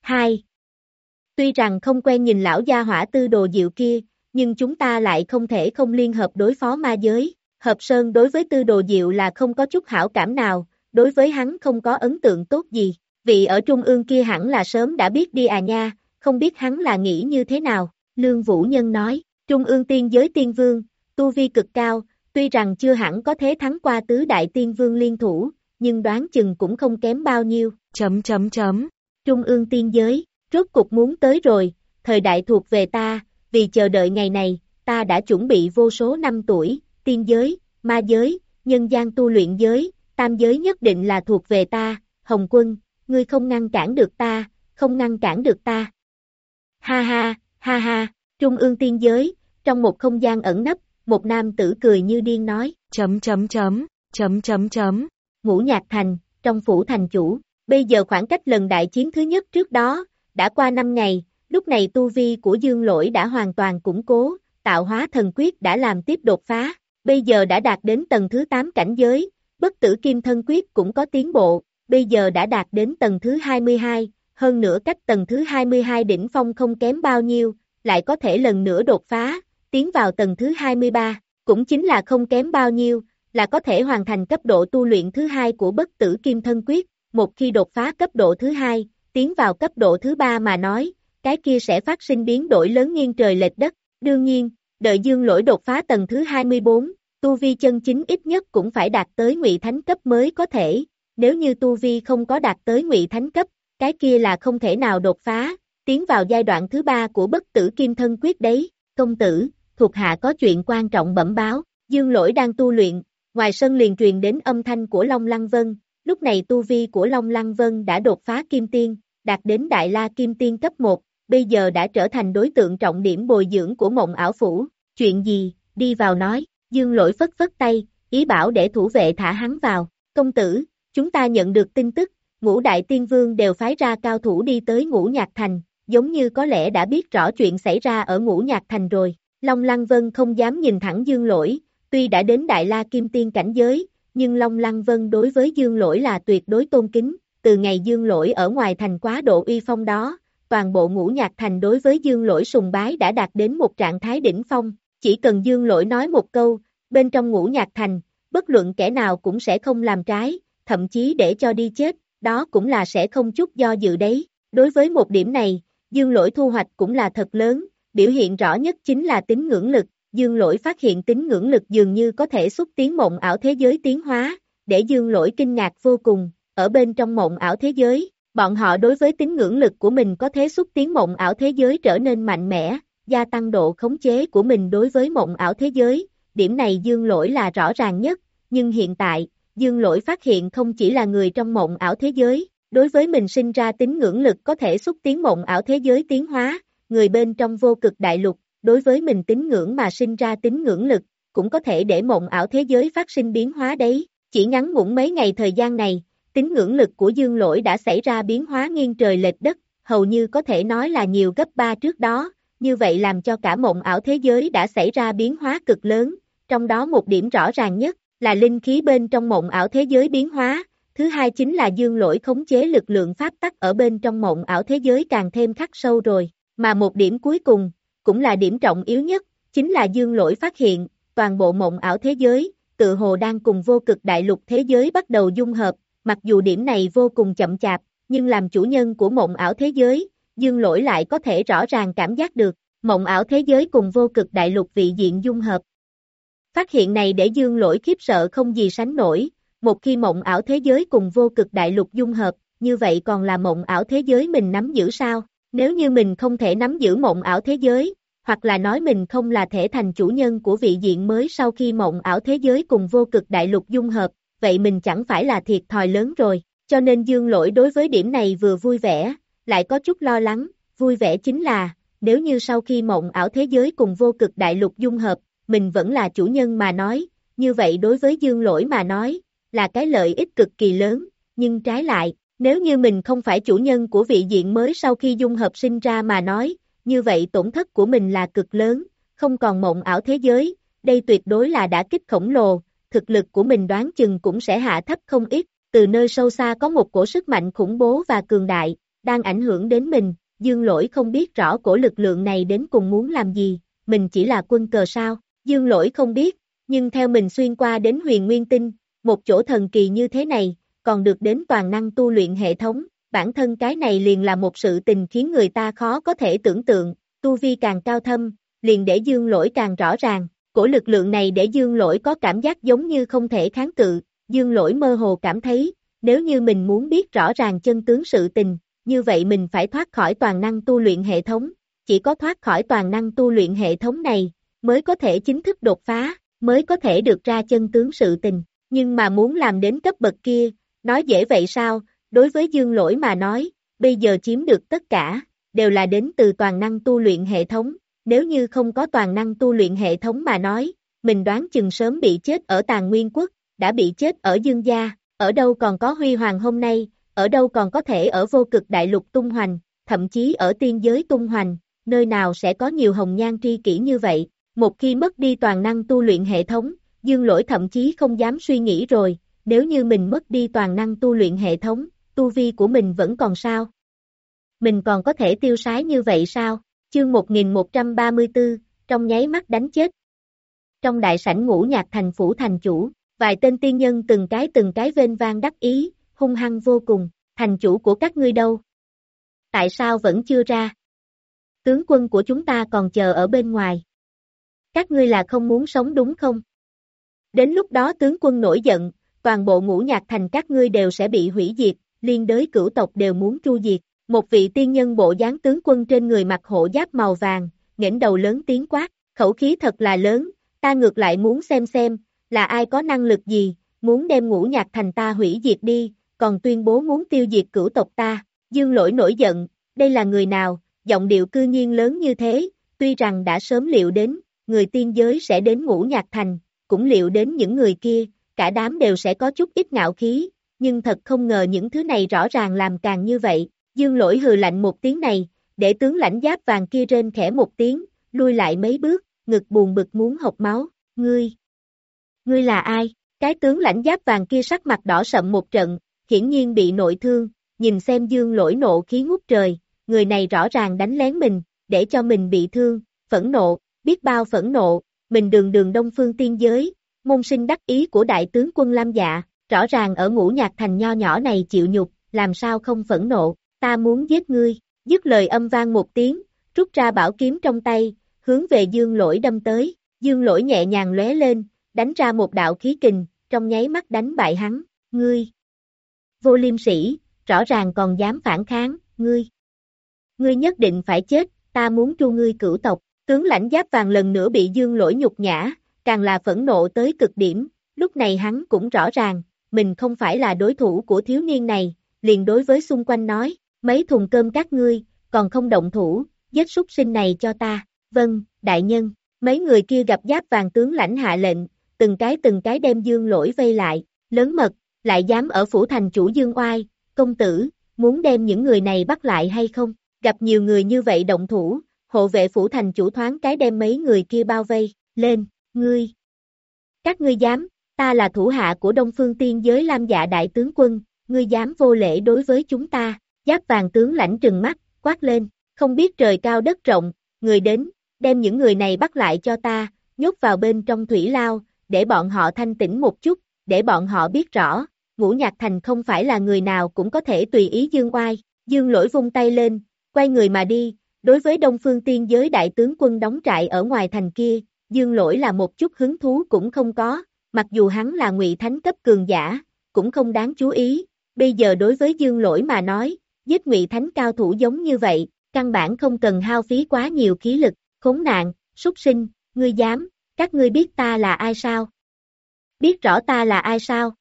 2. Tuy rằng không quen nhìn lão gia hỏa tư đồ diệu kia, nhưng chúng ta lại không thể không liên hợp đối phó ma giới. Hợp Sơn đối với tư đồ diệu là không có chút hảo cảm nào, đối với hắn không có ấn tượng tốt gì. Vị ở trung ương kia hẳn là sớm đã biết đi à nha, không biết hắn là nghĩ như thế nào. Lương Vũ Nhân nói, trung ương tiên giới tiên vương, tu vi cực cao, tuy rằng chưa hẳn có thế thắng qua tứ đại tiên vương liên thủ, nhưng đoán chừng cũng không kém bao nhiêu. Chấm chấm chấm. Trung ương tiên giới, rốt cục muốn tới rồi, thời đại thuộc về ta, vì chờ đợi ngày này, ta đã chuẩn bị vô số năm tuổi, tiên giới, ma giới, nhân gian tu luyện giới, tam giới nhất định là thuộc về ta, Hồng Quân, ngươi không ngăn cản được ta, không ngăn cản được ta. Ha ha, ha ha, trung ương tiên giới, trong một không gian ẩn nấp, một nam tử cười như điên nói. Chấm chấm chấm, chấm chấm chấm. Ngũ nhạc thành, trong phủ thành chủ, bây giờ khoảng cách lần đại chiến thứ nhất trước đó, đã qua 5 ngày, lúc này tu vi của dương lỗi đã hoàn toàn củng cố, tạo hóa thần quyết đã làm tiếp đột phá, bây giờ đã đạt đến tầng thứ 8 cảnh giới, bất tử kim thân quyết cũng có tiến bộ, bây giờ đã đạt đến tầng thứ 22, hơn nữa cách tầng thứ 22 đỉnh phong không kém bao nhiêu, lại có thể lần nữa đột phá, tiến vào tầng thứ 23, cũng chính là không kém bao nhiêu, là có thể hoàn thành cấp độ tu luyện thứ hai của bất tử kim thân quyết, một khi đột phá cấp độ thứ hai, tiến vào cấp độ thứ ba mà nói, cái kia sẽ phát sinh biến đổi lớn nghiêng trời lệch đất, đương nhiên, đợi dương lỗi đột phá tầng thứ 24, tu vi chân chính ít nhất cũng phải đạt tới ngụy thánh cấp mới có thể, nếu như tu vi không có đạt tới ngụy thánh cấp, cái kia là không thể nào đột phá, tiến vào giai đoạn thứ ba của bất tử kim thân quyết đấy, công tử, thuộc hạ có chuyện quan trọng bẩm báo, dương lỗi đang tu luyện, ngoài sân liền truyền đến âm thanh của Long Lăng Vân, lúc này tu vi của Long Lăng Vân đã đột phá kim tiên, đạt đến Đại La Kim Tiên cấp 1, bây giờ đã trở thành đối tượng trọng điểm bồi dưỡng của mộng ảo phủ, chuyện gì, đi vào nói, dương lỗi phất phất tay, ý bảo để thủ vệ thả hắn vào, công tử, chúng ta nhận được tin tức, ngũ đại tiên vương đều phái ra cao thủ đi tới ngũ nhạc thành, giống như có lẽ đã biết rõ chuyện xảy ra ở ngũ nhạc thành rồi, Long Lăng Vân không dám nhìn thẳng dương lỗi, tuy đã đến Đại La Kim Tiên cảnh giới, nhưng Long Lăng Vân đối với dương lỗi là tuyệt đối tôn kính, từ ngày dương lỗi ở ngoài thành quá độ uy phong đó, toàn bộ ngũ nhạc thành đối với dương lỗi sùng bái đã đạt đến một trạng thái đỉnh phong, chỉ cần dương lỗi nói một câu, bên trong ngũ nhạc thành, bất luận kẻ nào cũng sẽ không làm trái, thậm chí để cho đi chết, đó cũng là sẽ không chút do dự đấy. Đối với một điểm này, dương lỗi thu hoạch cũng là thật lớn, biểu hiện rõ nhất chính là tính ngưỡng lực, dương lỗi phát hiện tính ngưỡng lực dường như có thể xúc tiến mộng ảo thế giới tiến hóa, để dương lỗi kinh ngạc vô cùng, ở bên trong mộng ảo thế giới, bọn họ đối với tính ngưỡng lực của mình có thể xúc tiến mộng ảo thế giới trở nên mạnh mẽ, gia tăng độ khống chế của mình đối với mộng ảo thế giới, điểm này dương lỗi là rõ ràng nhất, nhưng hiện tại, dương lỗi phát hiện không chỉ là người trong mộng ảo thế giới, đối với mình sinh ra tính ngưỡng lực có thể xúc tiến mộng ảo thế giới tiến hóa, người bên trong vô cực đại lục, đối với mình tính ngưỡng mà sinh ra tính ngưỡng lực, cũng có thể để mộng ảo thế giới phát sinh biến hóa đấy, chỉ ngắn ngủn mấy ngày thời gian này, tính ngưỡng lực của dương lỗi đã xảy ra biến hóa nghiêng trời lệch đất, hầu như có thể nói là nhiều gấp 3 trước đó, như vậy làm cho cả mộng ảo thế giới đã xảy ra biến hóa cực lớn, trong đó một điểm rõ ràng nhất là linh khí bên trong mộng ảo thế giới biến hóa, thứ hai chính là dương lỗi khống chế lực lượng pháp tắc ở bên trong mộng ảo thế giới càng thêm khắc sâu rồi, mà một điểm cuối cùng, cũng là điểm trọng yếu nhất, chính là dương lỗi phát hiện, toàn bộ mộng ảo thế giới, tự hồ đang cùng vô cực đại lục thế giới bắt đầu dung hợp, mặc dù điểm này vô cùng chậm chạp, nhưng làm chủ nhân của mộng ảo thế giới, dương lỗi lại có thể rõ ràng cảm giác được, mộng ảo thế giới cùng vô cực đại lục vị diện dung hợp. Phát hiện này để dương lỗi khiếp sợ không gì sánh nổi, một khi mộng ảo thế giới cùng vô cực đại lục dung hợp, như vậy còn là mộng ảo thế giới mình nắm giữ sao? Nếu như mình không thể nắm giữ mộng ảo thế giới, hoặc là nói mình không là thể thành chủ nhân của vị diện mới sau khi mộng ảo thế giới cùng vô cực đại lục dung hợp, vậy mình chẳng phải là thiệt thòi lớn rồi, cho nên dương lỗi đối với điểm này vừa vui vẻ, lại có chút lo lắng, vui vẻ chính là, nếu như sau khi mộng ảo thế giới cùng vô cực đại lục dung hợp, mình vẫn là chủ nhân mà nói, như vậy đối với dương lỗi mà nói, là cái lợi ích cực kỳ lớn, nhưng trái lại, nếu như mình không phải chủ nhân của vị diện mới sau khi dung hợp sinh ra mà nói, như vậy tổn thất của mình là cực lớn, không còn mộng ảo thế giới, đây tuyệt đối là đã kích khổng lồ, thực lực của mình đoán chừng cũng sẽ hạ thấp không ít, từ nơi sâu xa có một cổ sức mạnh khủng bố và cường đại, đang ảnh hưởng đến mình, dương lỗi không biết rõ cổ lực lượng này đến cùng muốn làm gì, mình chỉ là quân cờ sao, dương lỗi không biết, nhưng theo mình xuyên qua đến huyền nguyên tinh, một chỗ thần kỳ như thế này, còn được đến toàn năng tu luyện hệ thống, bản thân cái này liền là một sự tình khiến người ta khó có thể tưởng tượng, tu vi càng cao thâm, liền để dương lỗi càng rõ ràng, cổ lực lượng này để dương lỗi có cảm giác giống như không thể kháng cự, dương lỗi mơ hồ cảm thấy, nếu như mình muốn biết rõ ràng chân tướng sự tình, như vậy mình phải thoát khỏi toàn năng tu luyện hệ thống, chỉ có thoát khỏi toàn năng tu luyện hệ thống này, mới có thể chính thức đột phá, mới có thể được ra chân tướng sự tình, nhưng mà muốn làm đến cấp bậc kia, nói dễ vậy sao, đối với dương lỗi mà nói, bây giờ chiếm được tất cả, đều là đến từ toàn năng tu luyện hệ thống, nếu như không có toàn năng tu luyện hệ thống mà nói, mình đoán chừng sớm bị chết ở tàn nguyên quốc, đã bị chết ở dương gia, ở đâu còn có huy hoàng hôm nay, ở đâu còn có thể ở vô cực đại lục tung hoành, thậm chí ở tiên giới tung hoành, nơi nào sẽ có nhiều hồng nhan tri kỷ như vậy, một khi mất đi toàn năng tu luyện hệ thống, dương lỗi thậm chí không dám suy nghĩ rồi, nếu như mình mất đi toàn năng tu luyện hệ thống, tu vi của mình vẫn còn sao? Mình còn có thể tiêu sái như vậy sao? Chương 1134, trong nháy mắt đánh chết. Trong đại sảnh ngũ nhạc thành phủ thành chủ, vài tên tiên nhân từng cái từng cái vên vang đắc ý, hung hăng vô cùng, thành chủ của các ngươi đâu? Tại sao vẫn chưa ra? Tướng quân của chúng ta còn chờ ở bên ngoài. Các ngươi là không muốn sống đúng không? Đến lúc đó tướng quân nổi giận, toàn bộ ngũ nhạc thành các ngươi đều sẽ bị hủy diệt, liên đới cửu tộc đều muốn tru diệt. Một vị tiên nhân bộ dáng tướng quân trên người mặc hộ giáp màu vàng, nghển đầu lớn tiếng quát, khẩu khí thật là lớn, ta ngược lại muốn xem xem, là ai có năng lực gì, muốn đem ngũ nhạc thành ta hủy diệt đi, còn tuyên bố muốn tiêu diệt cửu tộc ta. Dương lỗi nổi giận, đây là người nào, giọng điệu cư nhiên lớn như thế, tuy rằng đã sớm liệu đến, người tiên giới sẽ đến ngũ nhạc thành, cũng liệu đến những người kia, cả đám đều sẽ có chút ít ngạo khí, nhưng thật không ngờ những thứ này rõ ràng làm càng như vậy, dương lỗi hừ lạnh một tiếng này, để tướng lãnh giáp vàng kia trên khẽ một tiếng, lui lại mấy bước, ngực buồn bực muốn hộc máu, ngươi, ngươi là ai? Cái tướng lãnh giáp vàng kia sắc mặt đỏ sậm một trận, hiển nhiên bị nội thương, nhìn xem dương lỗi nộ khí ngút trời, người này rõ ràng đánh lén mình, để cho mình bị thương, phẫn nộ, biết bao phẫn nộ, mình đường đường đông phương tiên giới, môn sinh đắc ý của đại tướng quân Lam Dạ, rõ ràng ở ngũ nhạc thành nho nhỏ này chịu nhục, làm sao không phẫn nộ, ta muốn giết ngươi, dứt lời âm vang một tiếng, rút ra bảo kiếm trong tay, hướng về dương lỗi đâm tới, dương lỗi nhẹ nhàng lóe lên, đánh ra một đạo khí kình, trong nháy mắt đánh bại hắn, ngươi. Vô liêm sĩ, rõ ràng còn dám phản kháng, ngươi. Ngươi nhất định phải chết, ta muốn chu ngươi cửu tộc, tướng lãnh giáp vàng lần nữa bị dương lỗi nhục nhã, càng là phẫn nộ tới cực điểm, lúc này hắn cũng rõ ràng, mình không phải là đối thủ của thiếu niên này, liền đối với xung quanh nói, mấy thùng cơm các ngươi, còn không động thủ, giết súc sinh này cho ta, vâng, đại nhân, mấy người kia gặp giáp vàng tướng lãnh hạ lệnh, từng cái từng cái đem dương lỗi vây lại, lớn mật, lại dám ở phủ thành chủ dương oai, công tử, muốn đem những người này bắt lại hay không, gặp nhiều người như vậy động thủ, hộ vệ phủ thành chủ thoáng cái đem mấy người kia bao vây, lên, ngươi, các ngươi dám, ta là thủ hạ của Đông Phương Tiên giới Lam Dạ Đại Tướng Quân, ngươi dám vô lễ đối với chúng ta, giáp vàng tướng lãnh trừng mắt, quát lên, không biết trời cao đất rộng, người đến, đem những người này bắt lại cho ta, nhốt vào bên trong thủy lao, để bọn họ thanh tĩnh một chút, để bọn họ biết rõ, ngũ nhạc thành không phải là người nào cũng có thể tùy ý dương oai, dương lỗi vung tay lên, quay người mà đi, đối với đông phương tiên giới đại tướng quân đóng trại ở ngoài thành kia, dương lỗi là một chút hứng thú cũng không có, mặc dù hắn là ngụy thánh cấp cường giả, cũng không đáng chú ý, bây giờ đối với dương lỗi mà nói, giết ngụy thánh cao thủ giống như vậy, căn bản không cần hao phí quá nhiều khí lực, khốn nạn, súc sinh, ngươi dám, các ngươi biết ta là ai sao? Biết rõ ta là ai sao?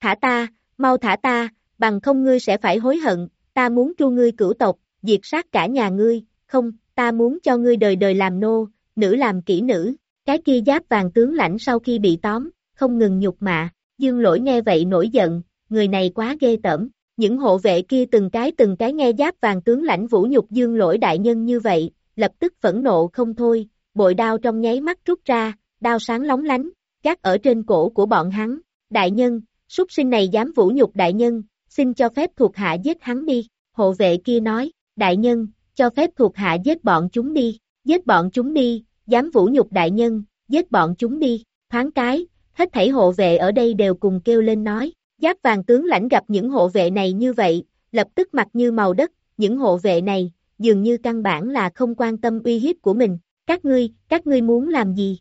Thả ta, mau thả ta, bằng không ngươi sẽ phải hối hận, ta muốn tru ngươi cửu tộc, diệt sát cả nhà ngươi, không, ta muốn cho ngươi đời đời làm nô, nữ làm kỹ nữ, cái kia giáp vàng tướng lãnh sau khi bị tóm, không ngừng nhục mạ, dương lỗi nghe vậy nổi giận, người này quá ghê tởm, những hộ vệ kia từng cái từng cái nghe giáp vàng tướng lãnh vũ nhục dương lỗi đại nhân như vậy, lập tức phẫn nộ không thôi, bội đao trong nháy mắt rút ra, đao sáng lóng lánh, gác ở trên cổ của bọn hắn, đại nhân, súc sinh này dám vũ nhục đại nhân, xin cho phép thuộc hạ giết hắn đi, hộ vệ kia nói, đại nhân, cho phép thuộc hạ giết bọn chúng đi, giết bọn chúng đi, dám vũ nhục đại nhân, giết bọn chúng đi, thoáng cái, hết thảy hộ vệ ở đây đều cùng kêu lên nói, giáp vàng tướng lãnh gặp những hộ vệ này như vậy, lập tức mặt như màu đất, những hộ vệ này, dường như căn bản là không quan tâm uy hiếp của mình, các ngươi, các ngươi muốn làm gì?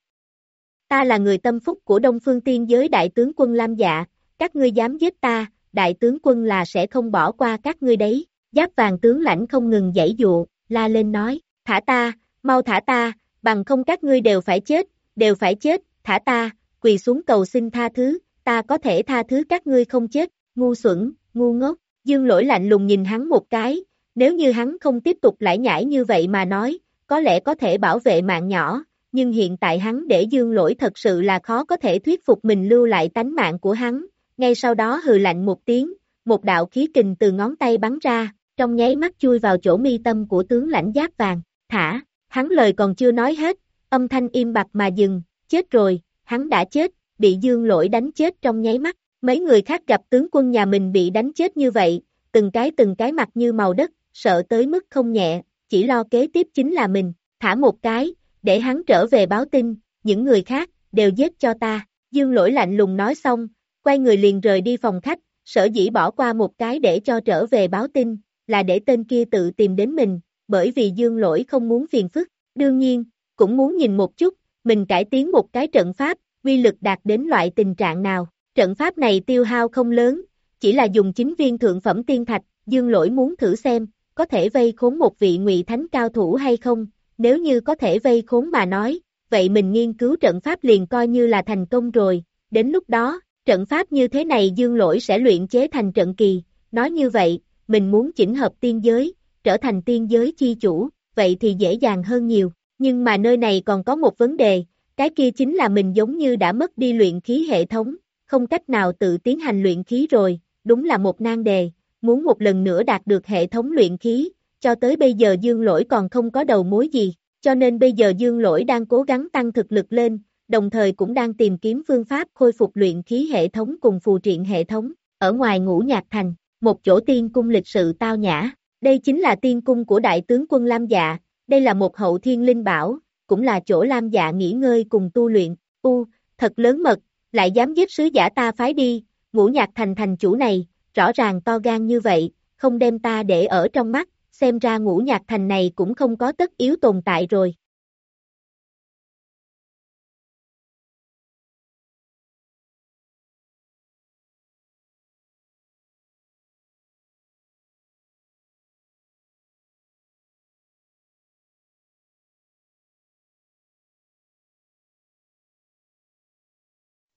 Ta là người tâm phúc của Đông Phương Tiên giới đại tướng quân Lam Dạ, các ngươi dám giết ta, đại tướng quân là sẽ không bỏ qua các ngươi đấy. Giáp vàng tướng lãnh không ngừng dãy dụ, la lên nói, thả ta, mau thả ta, bằng không các ngươi đều phải chết, đều phải chết, thả ta, quỳ xuống cầu xin tha thứ, ta có thể tha thứ các ngươi không chết, ngu xuẩn, ngu ngốc, dương lỗi lạnh lùng nhìn hắn một cái, nếu như hắn không tiếp tục lải nhải như vậy mà nói, có lẽ có thể bảo vệ mạng nhỏ, nhưng hiện tại hắn để dương lỗi thật sự là khó có thể thuyết phục mình lưu lại tánh mạng của hắn, ngay sau đó hừ lạnh một tiếng, một đạo khí kình từ ngón tay bắn ra, trong nháy mắt chui vào chỗ mi tâm của tướng lãnh giáp vàng, thả, hắn lời còn chưa nói hết, âm thanh im bặt mà dừng, chết rồi, hắn đã chết, bị dương lỗi đánh chết trong nháy mắt, mấy người khác gặp tướng quân nhà mình bị đánh chết như vậy, từng cái từng cái mặt như màu đất, sợ tới mức không nhẹ, chỉ lo kế tiếp chính là mình, thả một cái, để hắn trở về báo tin, những người khác, đều giết cho ta, dương lỗi lạnh lùng nói xong, quay người liền rời đi phòng khách, sở dĩ bỏ qua một cái để cho trở về báo tin, là để tên kia tự tìm đến mình, bởi vì dương lỗi không muốn phiền phức, đương nhiên, cũng muốn nhìn một chút, mình cải tiến một cái trận pháp, quy lực đạt đến loại tình trạng nào, trận pháp này tiêu hao không lớn, chỉ là dùng chính viên thượng phẩm tiên thạch, dương lỗi muốn thử xem, có thể vây khốn một vị ngụy thánh cao thủ hay không, nếu như có thể vây khốn mà nói, vậy mình nghiên cứu trận pháp liền coi như là thành công rồi, đến lúc đó, trận pháp như thế này dương lỗi sẽ luyện chế thành trận kỳ, nói như vậy, mình muốn chỉnh hợp tiên giới, trở thành tiên giới chi chủ, vậy thì dễ dàng hơn nhiều, nhưng mà nơi này còn có một vấn đề, cái kia chính là mình giống như đã mất đi luyện khí hệ thống, không cách nào tự tiến hành luyện khí rồi, đúng là một nan đề, muốn một lần nữa đạt được hệ thống luyện khí, cho tới bây giờ dương lỗi còn không có đầu mối gì, cho nên bây giờ dương lỗi đang cố gắng tăng thực lực lên, đồng thời cũng đang tìm kiếm phương pháp khôi phục luyện khí hệ thống cùng phù triện hệ thống, ở ngoài ngũ nhạc thành, một chỗ tiên cung lịch sự tao nhã, đây chính là tiên cung của đại tướng quân Lam Dạ, đây là một hậu thiên linh bảo, cũng là chỗ Lam Dạ nghỉ ngơi cùng tu luyện, u, thật lớn mật, lại dám giết sứ giả ta phái đi, ngũ nhạc thành thành chủ này, rõ ràng to gan như vậy, không đem ta để ở trong mắt, xem ra ngũ nhạc thành này cũng không có tất yếu tồn tại rồi.